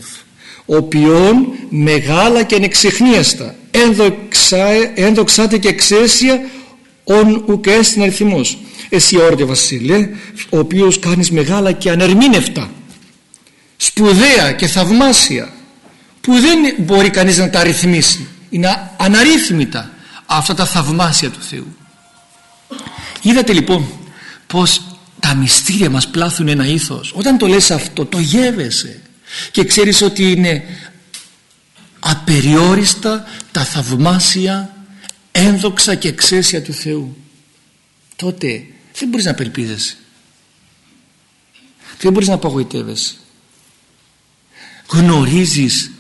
οποίον μεγάλα και ανεξιχνίαστα. Ένδοξάτε και εξαίσια ον ουκ έστιν αριθμός. Εσύ όρτε βασιλέ ο οποίος κάνεις μεγάλα και ανερμήνευτα σπουδαία και θαυμάσια που δεν μπορεί κανείς να τα αριθμίσει είναι αναρρύθμιτα αυτά τα θαυμάσια του Θεού. Είδατε λοιπόν πως τα μυστήρια μας πλάθουν ένα ήθος. Όταν το λες αυτό το γεύεσαι. Και ξέρεις ότι είναι απεριόριστα τα θαυμάσια ένδοξα και εξαίσια του Θεού. Τότε δεν μπορείς να απελπίζεσαι δεν μπορείς να απογοητεύεσαι γνωρίζεις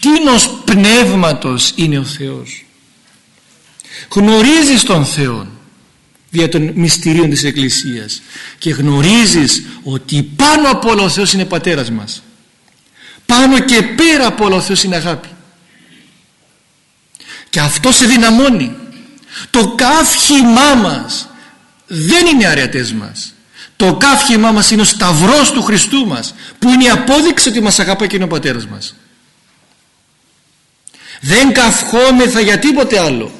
τίνος πνεύματος είναι ο Θεός. Γνωρίζεις τον Θεό δια των μυστηρίων της Εκκλησίας και γνωρίζεις ότι πάνω από όλο ο Θεός είναι πατέρας μας. Πάνω και πέρα από όλο ο Θεός είναι αγάπη. Και αυτό σε δυναμώνει. Το καύχημά μας δεν είναι αρετές μας το καύχημά μας είναι ο σταυρός του Χριστού μας που είναι η απόδειξη ότι μας αγαπά και είναι ο πατέρας μας. Δεν καυχόμεθα για τίποτε άλλο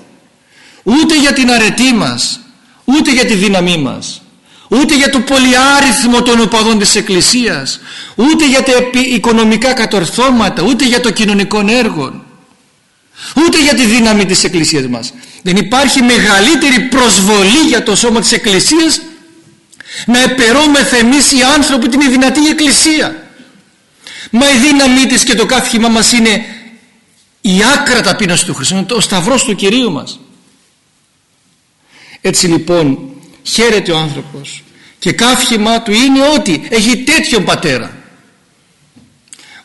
ούτε για την αρετή μας ούτε για τη δύναμή μας ούτε για το πολυάριθμο των οπαδών της Εκκλησίας ούτε για τα οικονομικά κατορθώματα ούτε για το κοινωνικό έργο ούτε για τη δύναμη της Εκκλησίας μας. Δεν υπάρχει μεγαλύτερη προσβολή για το σώμα της Εκκλησίας να επερώμεθα εμείς οι άνθρωποι την δυνατή Εκκλησία. Μα η δύναμή της και το καύχημα μας είναι η άκρα ταπείνωση του Χριστού ο σταυρός του Κυρίου μας. Έτσι λοιπόν χαίρεται ο άνθρωπος και καύχημα του είναι ότι έχει τέτοιον πατέρα.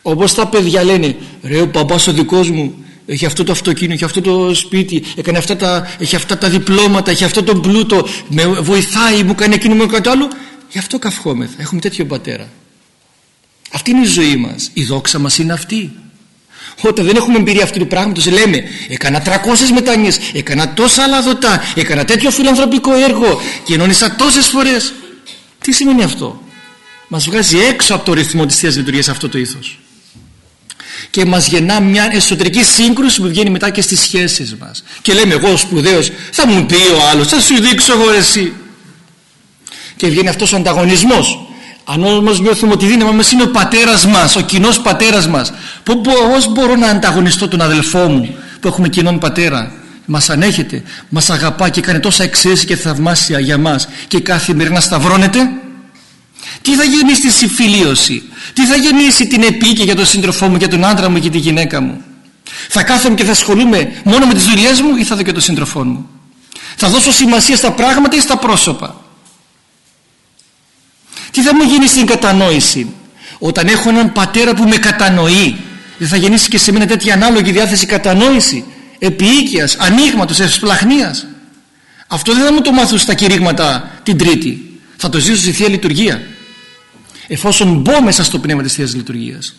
Όπως τα παιδιά λένε ρε ο παπάς ο δικός μου έχει αυτό το αυτοκίνητο, έχει αυτό το σπίτι, έκανε αυτά τα, έχει αυτά τα διπλώματα, έχει αυτό τον πλούτο, με βοηθάει, μου κάνει εκείνο, μου κάτι άλλο. Γι' αυτό καυχόμεθα. Έχουμε τέτοιο πατέρα. Αυτή είναι η ζωή μας. Η δόξα μας είναι αυτή. Όταν δεν έχουμε εμπειρία αυτού του πράγματος λέμε έκανα 300 μετανιές, έκανα τόσα άλλα δοτά, έκανα τέτοιο φιλανθρωπικό έργο και ενώνησα τόσες φορές. Τι σημαίνει αυτό; Μας βγάζει έξω από το ρυθμό της Θείας Λειτουργίας αυτό το ήθος και μας γεννά μια εσωτερική σύγκρουση που βγαίνει μετά και στις σχέσεις μας. Και λέμε εγώ σπουδαίος θα μου πει ο άλλος θα σου δείξω εγώ εσύ και βγαίνει αυτός ο ανταγωνισμός. Αν όμως νιώθουμε ότι η δύναμη μας είναι ο πατέρας μας ο κοινός πατέρας μας πώς μπορώ να ανταγωνιστώ τον αδελφό μου που έχουμε κοινόν πατέρα; Μας ανέχεται, μας αγαπά και κάνει τόσα εξαίσια και θαυμάσια για μας και καθημερινά σταυρώνεται; Τι θα γεννήσει τη συμφιλίωση; Τι θα γεννήσει την επίκη για τον σύντροφό μου, για τον άντρα μου και τη γυναίκα μου; Θα κάθομαι και θα ασχολούμαι μόνο με τις δουλειές μου ή θα δω και τον σύντροφό μου; Θα δώσω σημασία στα πράγματα ή στα πρόσωπα; Τι θα μου γίνει στην κατανόηση; Όταν έχω έναν πατέρα που με κατανοεί δεν θα γεννήσει και σε μένα τέτοια ανάλογη διάθεση κατανόηση επίοικιας, ανοίγματος, ευσπλαχνίας; Αυτό δεν θα μου το μάθω στα κηρύγματα την Τρίτη. Θα το ζήσω στη Θεία Λειτουργία εφόσον μπω μέσα στο πνεύμα της Θείας Λειτουργίας.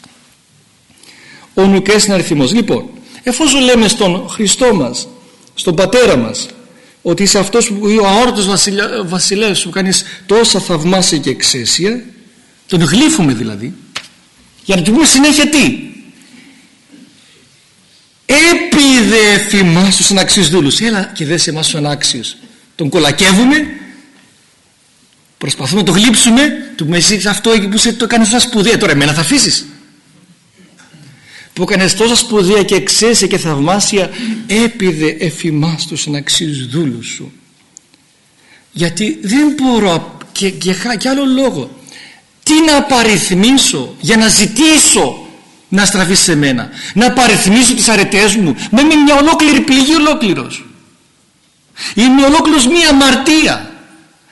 Ο νουκές είναι αριθμός. Λοιπόν εφόσον λέμε στον Χριστό μας στον Πατέρα μας ότι είσαι αυτός που ο αόρτος βασιλεύς που κάνεις τόσα θαυμάσια και εξαίσια τον γλύφουμε δηλαδή για να του πούμε συνέχεια τι. Έπιδε θυμάσου στους αναξίους δούλους. Έλα και δες εμάς τους ανάξιους τον κολακεύουμε Προσπαθούμε να το γλύψουμε, του πούμε εσύ αυτό που σε το έκανες τόσα σπουδαία, τώρα εμένα θα αφήσεις. Που έκανες τόσα σπουδαία και εξαίσια και θαυμάσια, έπιδε εφημάς τους αναξίους δούλους σου. Γιατί δεν μπορώ και, και, και άλλο λόγο. Τι να απαριθμίσω για να ζητήσω να στραφείς σε μένα; Να απαριθμίσω τις αρετές μου. Με μια ολόκληρη πληγή ολόκληρος. Είναι ολόκληρος μια αμαρτία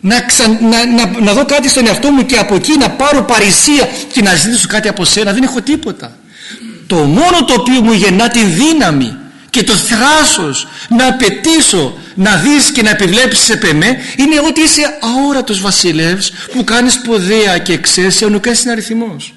να, να, να, να δω κάτι στον εαυτό μου και από εκεί να πάρω παρησία και να ζητήσω κάτι από σένα. Δεν έχω τίποτα. Το μόνο το οποίο μου γεννά τη δύναμη και το θράσος να απαιτήσω να δεις και να επιβλέψεις σε πεμέ είναι ότι είσαι αόρατος βασιλεύς που κάνεις σπουδαία και εξαίσια ο νουκάς είναι αριθμός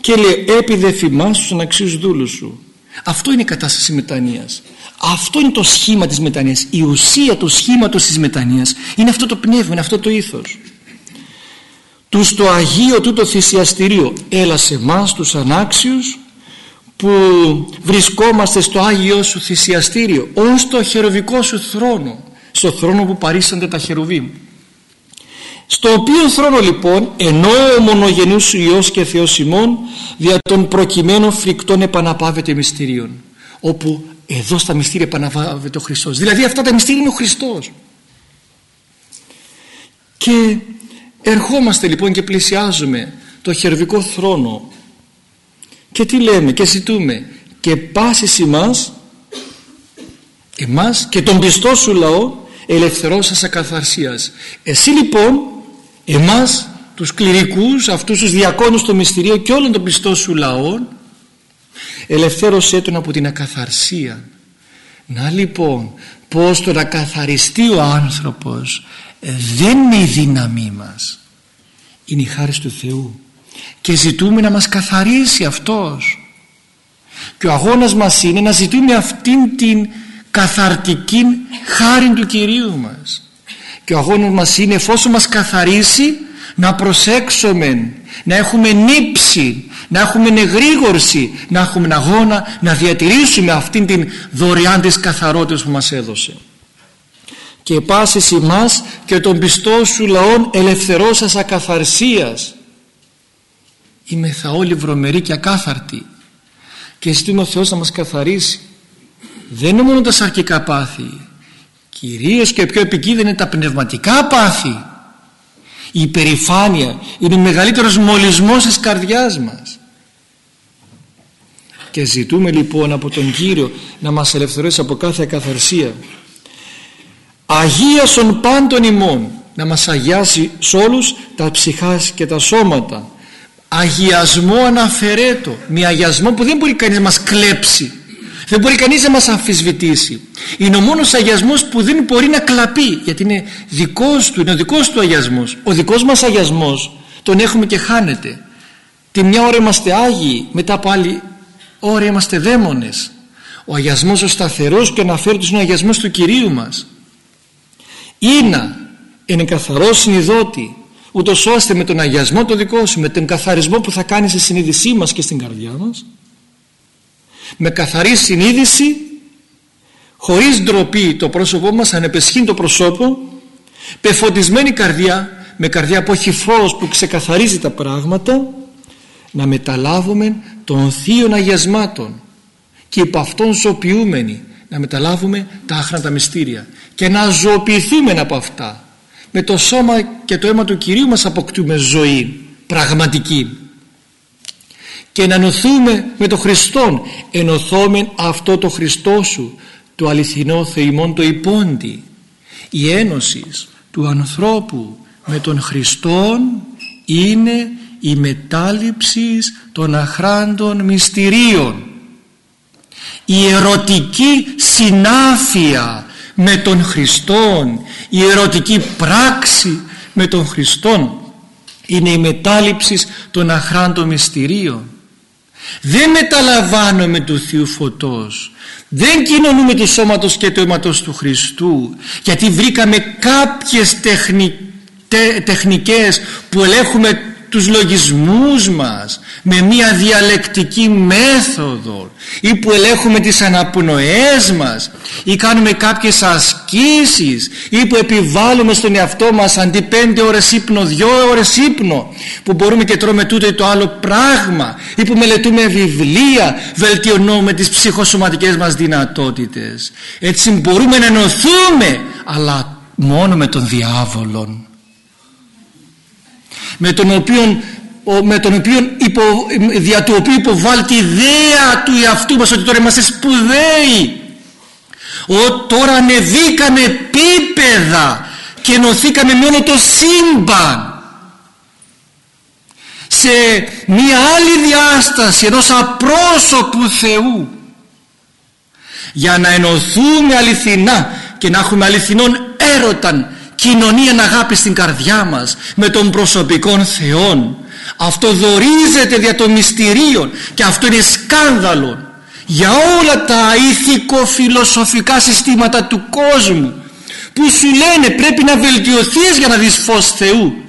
και λέει έπιδε θυμάσου να αξίους δούλους σου αυτό είναι η κατάσταση μετανοίας αυτό είναι το σχήμα της μετανοίας. Η ουσία του σχήματος της μετανοίας είναι αυτό το πνεύμα, είναι αυτό το ήθος. Τους στο Αγίο τούτο θυσιαστηρίο έλα σε εμάς τους ανάξιους που βρισκόμαστε στο Άγιο Σου θυσιαστήριο ως το χεροβικό Σου θρόνο στο θρόνο που παρήσανται τα χερουβίμ. Στο οποίο θρόνο λοιπόν ενώ ο μονογενής σου Υιός και Θεός ημών δια των προκειμένων φρικτών επαναπάβεται μυστηρίων όπου εδώ στα μυστήρια επαναπάβεται ο Χριστός. Δηλαδή αυτά τα μυστήρια είναι ο Χριστός. Και ερχόμαστε λοιπόν και πλησιάζουμε το χερβικό θρόνο. Και τι λέμε και ζητούμε. Και πάσης ημάς εμάς και τον πιστό σου λαό ελευθερώσας ακαθαρσίας. Εσύ λοιπόν εμάς τους κληρικούς αυτούς τους διακόνους στο μυστηρίο και όλων των πιστών σου λαών ελευθέρωσέ τον από την ακαθαρσία. Να λοιπόν πως το να καθαριστεί ο άνθρωπος δεν είναι η δύναμή μας. Είναι η χάρη του Θεού. Και ζητούμε να μας καθαρίσει Αυτός. Και ο αγώνας μας είναι να ζητούμε αυτήν την καθαρτική χάρη του Κυρίου μας. Και ο αγώνας μας είναι εφόσον μας καθαρίσει να προσέξουμε να έχουμε νύψη να έχουμε εγρήγορση να έχουμε αγώνα να διατηρήσουμε αυτήν την δωρεάν της καθαρότητας που μας έδωσε. Και πάσης ημάς και τον πιστό σου λαών ελευθερώσας ακαθαρσίας. Είμαι θα όλοι βρωμεροί και ακάθαρτοι και ζητούμε ο Θεός να μας καθαρίσει. Δεν είναι μόνο τα σαρκικά πάθη. Κυρίως και πιο επικίνδυνα είναι τα πνευματικά πάθη η υπερηφάνεια είναι ο μεγαλύτερος μολυσμός της καρδιάς μας. Και ζητούμε λοιπόν από τον Κύριο να μας ελευθερώσει από κάθε ακαθαρσία. Αγίασον πάντων ημών να μας αγιάσει σε όλους τα ψυχάς και τα σώματα. Αγιασμό αναφερέτο με αγιασμό που δεν μπορεί κανείς να μας κλέψει δεν μπορεί κανείς να μας αμφισβητήσει. Είναι ο μόνος αγιασμός που δεν μπορεί να κλαπεί γιατί είναι δικός του είναι ο δικός του αγιασμός. Ο δικός μας αγιασμός τον έχουμε και χάνεται. Τη μια ώρα είμαστε Άγιοι μετά από άλλη ώρα είμαστε δαίμονες. Ο αγιασμός ο σταθερός και αναφέρει είναι ο αγιασμός του Κυρίου μας. Είναι είναι καθαρός συνειδότη ούτως ώστε με τον αγιασμό το δικό σου με τον καθαρισμό που θα κάνεις στη συνείδησή μας και στην καρδιά μας με καθαρή συνείδηση χωρίς ντροπή το πρόσωπό μας ανεπεσχύει το προσώπο πεφωτισμένη καρδιά με καρδιά που έχει φως που ξεκαθαρίζει τα πράγματα να μεταλάβουμε των θείων αγιασμάτων και υπ' αυτόν ζωοποιούμενοι να μεταλάβουμε τα άχραντα μυστήρια και να ζωοποιηθούμε από αυτά. Με το σώμα και το αίμα του Κυρίου μας αποκτούμε ζωή πραγματική και να ενωθούμε με τον Χριστόν. Ενωθόμεν αυτό το Χριστό σου το αληθινό θεημόν το υπόντι η ένωσης του ανθρώπου με τον Χριστόν είναι η μετάληψης των αχράντων μυστηρίων. Η ερωτική συνάφεια με τον Χριστόν η ερωτική πράξη με τον Χριστόν είναι η μετάληψης των αχράντων μυστηρίων δεν μεταλαμβάνουμε του Θείου Φωτός. Δεν κοινωνούμε του σώματος και του αίματος του Χριστού γιατί βρήκαμε κάποιες τεχνι... τεχνικές που ελέγχουμε τους λογισμούς μας με μια διαλεκτική μέθοδο ή που ελέγχουμε τις αναπνοές μας ή κάνουμε κάποιες ασκήσεις ή που επιβάλλουμε στον εαυτό μας αντί πέντε ώρες ύπνο, δυο ώρες ύπνο που μπορούμε και τρώμε τούτο ή το άλλο πράγμα ή που μελετούμε βιβλία βελτιωνούμε τις ψυχοσωματικές μας δυνατότητες. Έτσι μπορούμε να ενωθούμε αλλά μόνο με τον διάβολον με τον οποίο με τον οποίο υπο, δια του οποίου υποβάλλει τη ιδέα του εαυτού μας ότι τώρα είμαστε σπουδαίοι. Ο, τώρα ανεβήκαμε επίπεδα και ενωθήκαμε με όλο το σύμπαν. Σε μια άλλη διάσταση ενός απρόσωπου Θεού. Για να ενωθούμε αληθινά και να έχουμε αληθινόν έρωταν κοινωνία αγάπη στην καρδιά μας με τον προσωπικών Θεών αυτό δορίζεται δια των μυστηρίων και αυτό είναι σκάνδαλο για όλα τα ηθικοφιλοσοφικά συστήματα του κόσμου που σου λένε πρέπει να βελτιωθείς για να δεις φως Θεού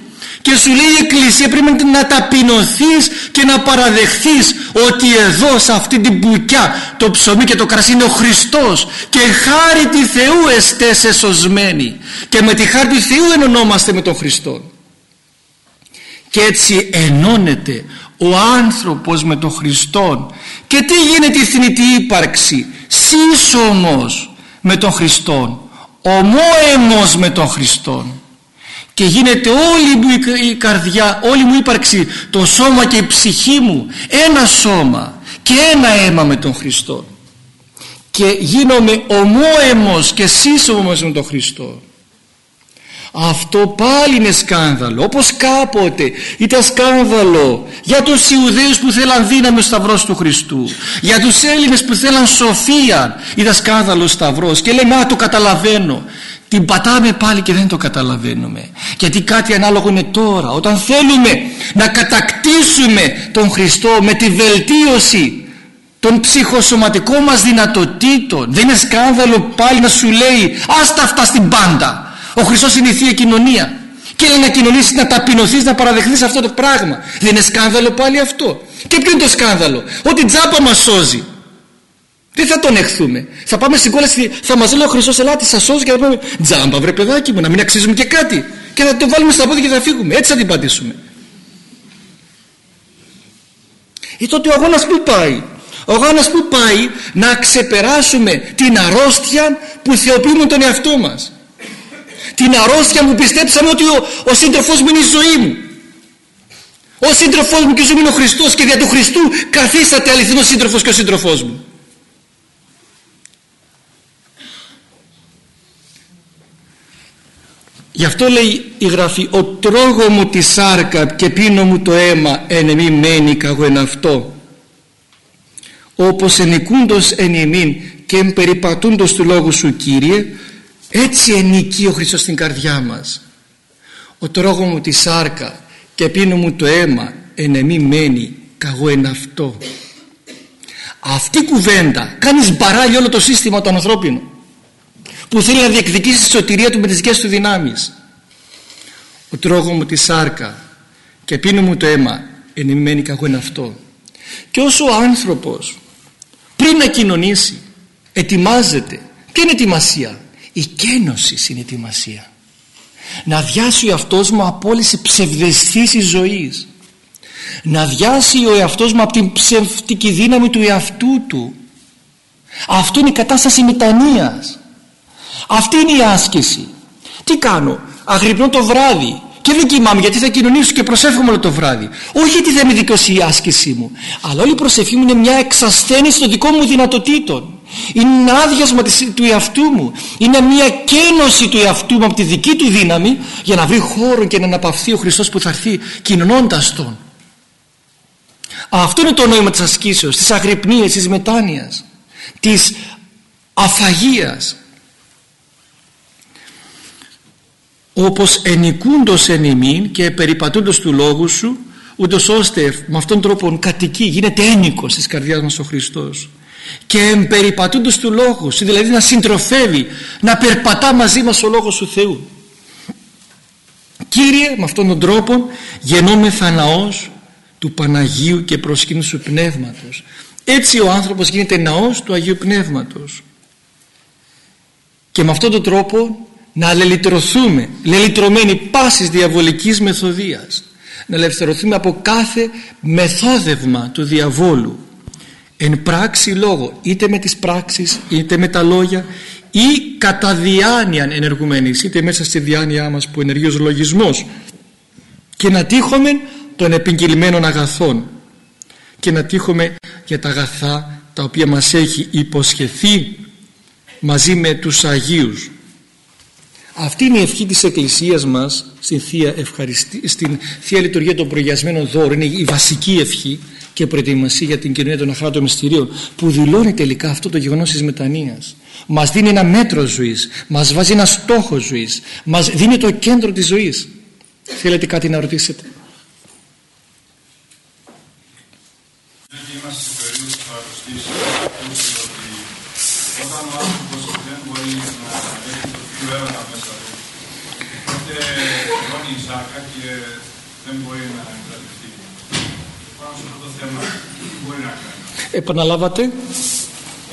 και σου λέει η Εκκλησία πρέπει να ταπεινωθείς και να παραδεχθείς ότι εδώ σε αυτή την πουκιά το ψωμί και το κρασί είναι ο Χριστός. Και χάρη τη Θεού εστές εσωσμένοι και με τη χάρη του Θεού ενωνόμαστε με τον Χριστό. Και έτσι ενώνεται ο άνθρωπος με τον Χριστό και τι γίνεται η θνητή ύπαρξη; Σύσσωμος με τον Χριστό ομόαιμος με τον Χριστό και γίνεται όλη μου η καρδιά, όλη μου η ύπαρξη, το σώμα και η ψυχή μου. Ένα σώμα και ένα αίμα με τον Χριστό. Και γίνομαι ομόαιμος και σύσσωμος με τον Χριστό. Αυτό πάλι είναι σκάνδαλο όπως κάποτε ήταν σκάνδαλο για τους Ιουδαίους που θέλαν δύναμη ο Σταυρός του Χριστού. Για τους Έλληνες που θέλαν σοφία ήταν σκάνδαλο ο Σταυρός. Και λέμε α το καταλαβαίνω την πατάμε πάλι και δεν το καταλαβαίνουμε. Γιατί κάτι ανάλογο είναι τώρα. Όταν θέλουμε να κατακτήσουμε τον Χριστό με τη βελτίωση των ψυχοσωματικών μας δυνατοτήτων δεν είναι σκάνδαλο πάλι να σου λέει άστα αυτά στην πάντα ο Χριστός είναι η Θεία Κοινωνία και να κοινωνήσεις, να ταπεινωθείς, να παραδεχθείς αυτό το πράγμα. Δεν είναι σκάνδαλο πάλι αυτό. Και ποιο είναι το σκάνδαλο; Ότι τζάμπα μας σώζει δεν θα τον εχθούμε; Θα πάμε στην κόλαση, θα μας λέει ο Χριστός, ελάτε, σας σώζει και θα πούμε τζάμπα, βρε παιδάκι μου, να μην αξίζουμε και κάτι. Και θα το βάλουμε στα πόδια και θα φύγουμε. Έτσι θα την πατήσουμε. Ή τότε ο αγώνας που πάει; Ο αγώνας που πάει; Να ξεπεράσουμε την αρρώστια που θεοποιούμε τον εαυτό μας. Την αρρώστια που πιστέψαμε ότι ο, ο σύντροφός μου είναι η ζωή μου. Ο σύντροφός μου και η ζωή μου είναι ο Χριστός και δια του Χριστού καθίσατε αληθινός σύντροφος και ο σύντροφός μου. Γι' αυτό λέει η γραφή «Ο τρώγω μου τη σάρκα και πίνω μου το αίμα εν εμή μένει καγώ εν αυτό». Όπως ενικούντος εν ημίν και εμπεριπατούντος του λόγου σου Κύριε έτσι ενικεί ο Χριστός στην καρδιά μας. «Ο τρώγω μου τη σάρκα και πίνω μου το αίμα εν εμή μένει καγώ εν αυτό». Αυτή κουβέντα κάνεις μπαράλι όλο το σύστημα των ανθρώπινο που θέλει να διεκδικήσει τη σωτηρία του με τις δικές του δυνάμεις. Ο τρώγω μου τη σάρκα και πίνω μου το αίμα ενημένει κακό είναι αυτό. Και όσο ο άνθρωπος πριν να κοινωνήσει ετοιμάζεται. Και είναι ετοιμασία; Η κένωσης είναι ετοιμασία. Να διάσει ο εαυτός μου από όλες τις ψευδεστήσεις ζωής. Να διάσει ο εαυτός μου από την ψευτική δύναμη του εαυτού του. Αυτό είναι η κατάσταση μετανοίας αυτή είναι η άσκηση. Τι κάνω, αγρυπνώ το βράδυ και δεν κοιμάμαι γιατί θα κοινωνήσω και προσεύχομαι όλο το βράδυ. Όχι γιατί θα με δικαιώσει η άσκησή μου, αλλά όλη η προσευχή μου είναι μια εξασθένηση των δικών μου δυνατοτήτων. Είναι ένα άδειασμα του εαυτού μου. Είναι μια κένωση του εαυτού μου από τη δική του δύναμη για να βρει χώρο και να αναπαυθεί ο Χριστός που θα έρθει κοινωνώντας Τον. Αυτό είναι το νόημα της ασκήσεως, της αγρυπνίας, της μετάνοιας, της αφαγίας. Όπως ενικούντος εν ημίν και περιπατούντος του λόγου σου ούτως ώστε με αυτόν τον τρόπο κατοικεί γίνεται ένικος της καρδιάς μας ο Χριστός. Και εμπεριπατούντος του λόγου σου δηλαδή να συντροφεύει να περπατά μαζί μας ο λόγος του Θεού. Κύριε με αυτόν τον τρόπο γεννόμεθα ναός του Παναγίου και προσκύνου του Πνεύματος. Έτσι ο άνθρωπος γίνεται ναός του Αγίου Πνεύματος. Και με αυτόν τον τρόπο να λελιτρωθούμε λελιτρωμένοι πάσης διαβολικής μεθοδίας. Να ελευθερωθούμε από κάθε μεθόδευμα του διαβόλου. Εν πράξη λόγο είτε με τις πράξεις είτε με τα λόγια ή κατά διάνοια ενεργουμένης είτε μέσα στη διάνοιά μας που ενεργεί ο λογισμός και να τύχουμε των επικυλμένων αγαθών. Και να τύχουμε για τα αγαθά τα οποία μας έχει υποσχεθεί μαζί με τους Αγίους αυτή είναι η ευχή της Εκκλησίας μας στην Θεία, ευχαριστη... στην θεία Λειτουργία των Προγιασμένων Δώρων. Είναι η βασική ευχή και προετοιμασία για την κοινωνία των αχράτων μυστηρίων που δηλώνει τελικά αυτό το γεγονός της μετανοίας. Μας δίνει ένα μέτρο ζωής, μας βάζει ένα στόχο ζωής, μας δίνει το κέντρο της ζωής. Θέλετε κάτι να ρωτήσετε;
και δεν μπορεί να κρατηθεί. Πάνω σε αυτό το θέμα, τι μπορεί να κάνει.
Επαναλάβατε.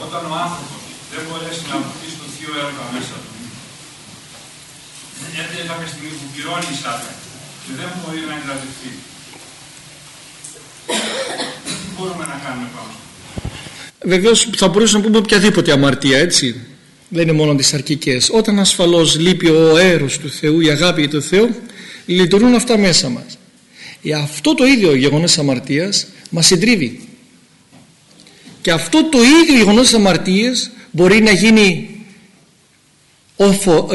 Όταν ο άνθρωπος δεν μπορέσει να αποκτήσει το θείο έργο μέσα του, έρχεται κάποια στιγμή που πληρώνει η σάκα και δεν μπορεί να εγκρατευτεί. Τι μπορούμε να κάνουμε πάνω.
Βεβαίως θα μπορούσαμε να πούμε οποιαδήποτε αμαρτία έτσι δεν είναι μόνο τις αρκικές όταν ασφαλώς λείπει ο αέρος του Θεού η αγάπη για τον Θεό λειτουργούν αυτά μέσα μας ε, αυτό το ίδιο γεγονός αμαρτίας μας συντρίβει και αυτό το ίδιο γεγονός αμαρτίας μπορεί να γίνει,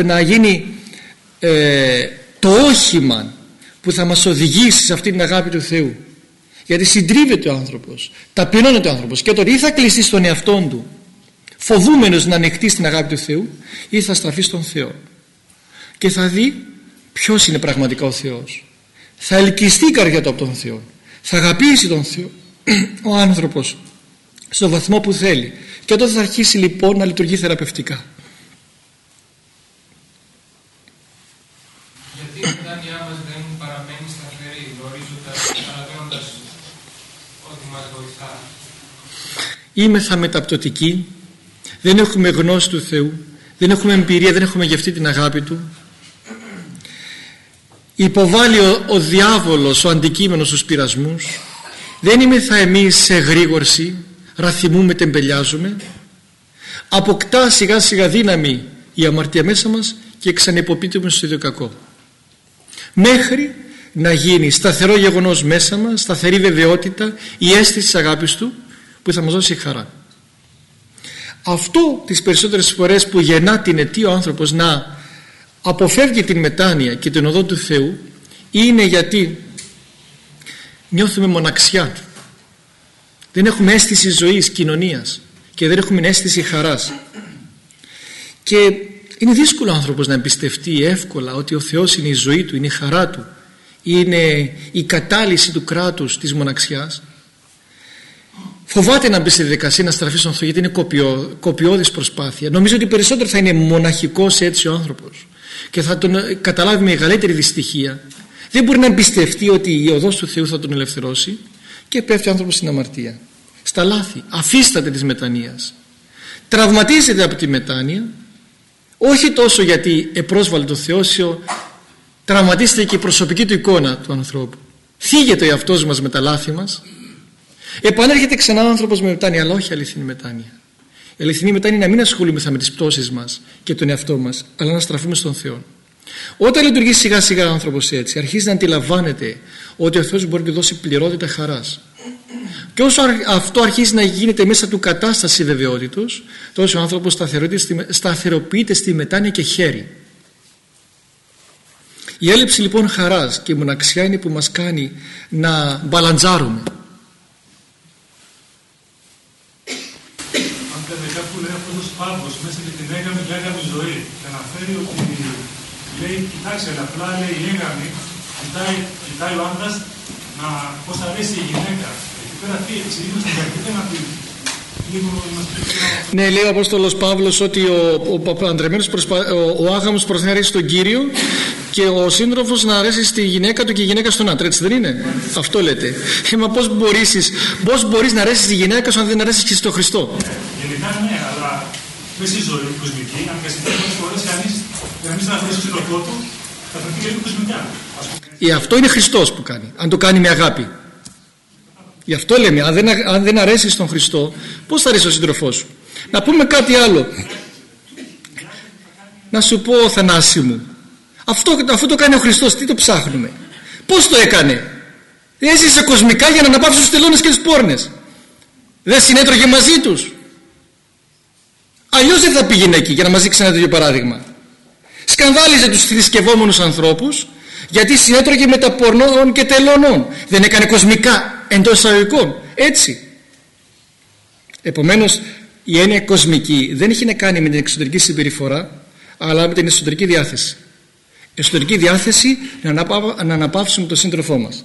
να γίνει ε, το όχημα που θα μας οδηγήσει σε αυτή την αγάπη του Θεού. Γιατί συντρίβεται ο άνθρωπος ταπεινώνεται ο άνθρωπος και τώρα ή θα κλειστεί στον εαυτό του φοβούμενος να ανοιχτεί στην αγάπη του Θεού ή θα στραφεί στον Θεό. Και θα δει ποιος είναι πραγματικά ο Θεός. Θα ελκυστεί η καρδιά του από τον Θεό. Θα αγαπήσει τον Θεό. Ο άνθρωπος στο βαθμό που θέλει. Και τότε θα αρχίσει λοιπόν να λειτουργεί θεραπευτικά.
Γιατί η μετάνοιά μας δεν παραμένει σταθερή γνωρίζοντας, καταλαβαίνοντας ότι μας βοηθά.
Είμαι θα μεταπτωτικοί δεν έχουμε γνώση του Θεού. Δεν έχουμε εμπειρία, δεν έχουμε γευτεί την αγάπη Του. Υποβάλλει ο, ο διάβολος ο αντικείμενος στους πειρασμούς. Δεν είμαι θα εμείς σε γρήγορση ραθυμούμε, τεμπελιάζουμε. Αποκτά σιγά σιγά δύναμη η αμαρτία μέσα μας και ξανεποπίτουμε στο ίδιο κακό. Μέχρι να γίνει σταθερό γεγονός μέσα μας σταθερή βεβαιότητα η αίσθηση της αγάπης Του που θα μας δώσει χαρά. Αυτό τις περισσότερες φορές που γεννά την αιτία ο άνθρωπος να αποφεύγει την μετάνοια και την οδό του Θεού είναι γιατί νιώθουμε μοναξιά δεν έχουμε αίσθηση ζωής, κοινωνίας και δεν έχουμε αίσθηση χαράς. Και είναι δύσκολο ο άνθρωπος να εμπιστευτεί εύκολα ότι ο Θεός είναι η ζωή του, είναι η χαρά του είναι η κατάλυση του κράτους της μοναξιάς. Φοβάται να μπει στη δικασία να στραφεί στον Θεό γιατί είναι κοπιό, κοπιώδης προσπάθεια. Νομίζω ότι περισσότερο θα είναι μοναχικός έτσι ο άνθρωπος και θα τον καταλάβει μεγαλύτερη δυστυχία. Δεν μπορεί να εμπιστευτεί ότι η οδός του Θεού θα τον ελευθερώσει και πέφτει ο άνθρωπος στην αμαρτία στα λάθη, αφίσταται της μετανοίας τραυματίζεται από τη μετάνοια όχι τόσο γιατί επρόσβαλε το Θεό τραυματίζεται και η προσωπική του εικόνα του ανθρώπου. Θίγεται ο εαυτός μας με τα λάθη μας. Επανέρχεται ξανά ο άνθρωπος με μετάνοια αλλά όχι αληθινή μετάνοια. Η αληθινή μετάνοια είναι να μην ασχολούμεθα με τις πτώσεις μας και τον εαυτό μας αλλά να στραφούμε στον Θεό. Όταν λειτουργεί σιγά σιγά ο άνθρωπος έτσι αρχίζει να αντιλαμβάνεται ότι ο Θεός μπορεί να του δώσει πληρότητα χαράς και όσο αυτό αρχίζει να γίνεται μέσα του κατάσταση βεβαιότητος τόσο ο άνθρωπος σταθεροποιείται στη μετάνοια και χέρι η έλλειψη λοιπόν χαράς και η μοναξιά είναι που μας κάνει να μπαλαντζάρουμε
Παύλος μέσα και την έγαμη λέγαμη ζωή και αναφέρει ότι λέει, κοιτάξτε, απλά λέει η έγαμη κοιτάει, κοιτάει ο άντρας να πώς αρέσει η γυναίκα. Εκεί πέρα τι εξηγείται στην καρδιά να πει
ναι, λέει ο Απόστολος Παύλος ότι ο, ο, ο, προσπα... ο, ο άγαμος προσπαθεί να αρέσει στον Κύριο και ο σύντροφος να αρέσει στη γυναίκα του και η γυναίκα στον άντρα, έτσι δεν είναι; Αυτό λέτε. Ε, μα πώς μπορείς, πώς μπορείς να αρέσεις στη γυναίκα σου αν δεν αρέσεις και στον Χριστό;
Γενικά ναι, αλλά μέσα στη ζωή κοσμική, αν και πολλές φορές κανείς για να μην σταματήσει το σύντροφό του, θα φερθεί και λίγο κοσμικά.
Ε, αυτό είναι Χριστός που κάνει, αν το κάνει με αγάπη. Γι' αυτό λέμε, αν δεν, αν δεν αρέσεις στον Χριστό, πώς θα αρέσει ο σύντροφός σου; Να πούμε κάτι άλλο. Να σου πω, Θανάση μου, αυτό, αυτό το κάνει ο Χριστός, τι το ψάχνουμε; Πώς το έκανε; Έζησε κοσμικά για να αναπαύσει τους τελώνες και τις πόρνες. Δεν συνέτρωγε μαζί τους. Αλλιώς δεν θα πήγαινε εκεί για να μα δείξει ένα τέτοιο παράδειγμα. Σκανδάλιζε τους θρησκευόμενους ανθρώπους γιατί συνέτρωγε με τα πορνών και τελώνων. Δεν έκανε κοσμικά εντός εισαγωγικών. Έτσι. Επομένως η έννοια κοσμική δεν έχει να κάνει με την εξωτερική συμπεριφορά αλλά με την εσωτερική διάθεση. Εσωτερική διάθεση να, να αναπαύσουμε τον σύντροφό μας.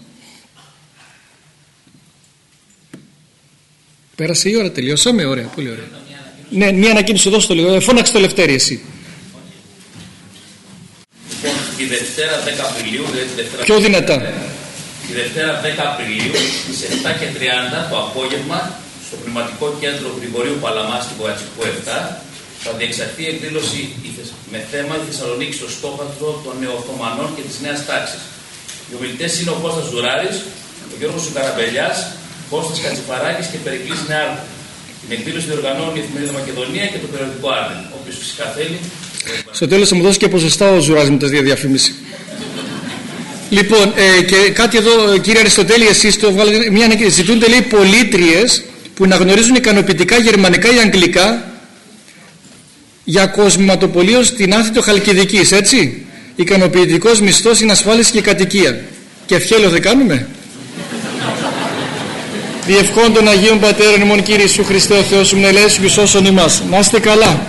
Πέρασε η ώρα, τελειώσαμε, ωραία, πολύ ωραία. Ναι, μία ανακοίνωση εδώ στο λίγο. Ε, φώναξε το Λευτέρη εσύ.
Λοιπόν, τη Δευτέρα 10 Απριλίου, δηλαδή τη Δευτέρα...
Πιο δυνατά.
τη Δευτέρα 10 Απριλίου στις 7 και 30 το απόγευμα στο Πνευματικό Κέντρο Γρηγορίου Παλαμάς στην Κοατσικού 7 θα διεξαχθεί εκδήλωση με θέμα η Θεσσαλονίκη στο στόχαστρο των νεοοθωμανών και της νέας τάξης. Οι ομιλητές είναι ο Κώστας Ζουράρης, ο Γιώργος Σουκαραμπελιάς, Κώστας Κατσιφαράκης και Περικλής Νεάρκου. Την εκδήλωση διοργανώνει η Εφημερίδα Μακεδονία και το περιοδικό Άρνε. Όποιος φυσικά θέλει.
Στο τέλος θα μου δώσει και ποσοστά ο Ζουράρης με τα διαφήμιση. Λοιπόν, ε, και κάτι εδώ, κύριε Αριστοτέλη, εσείς το βγάλετε. Μια, ζητούνται λέει πολίτριε που να γνωρίζουν ικανοποιητικά γερμανικά ή αγγλικά για κοσματοπολείο στην Άθητο Χαλκιδικής, έτσι; Ικανοποιητικός μισθός, ασφάλιση και κατοικία. Και ευχέλιο δεν κάνουμε. Διευχών των Αγίων Πατέρων ημών Κύριε Ιησού Χριστέ ο Θεός σου μνελέσου και σώσον ημάς. Να είστε καλά.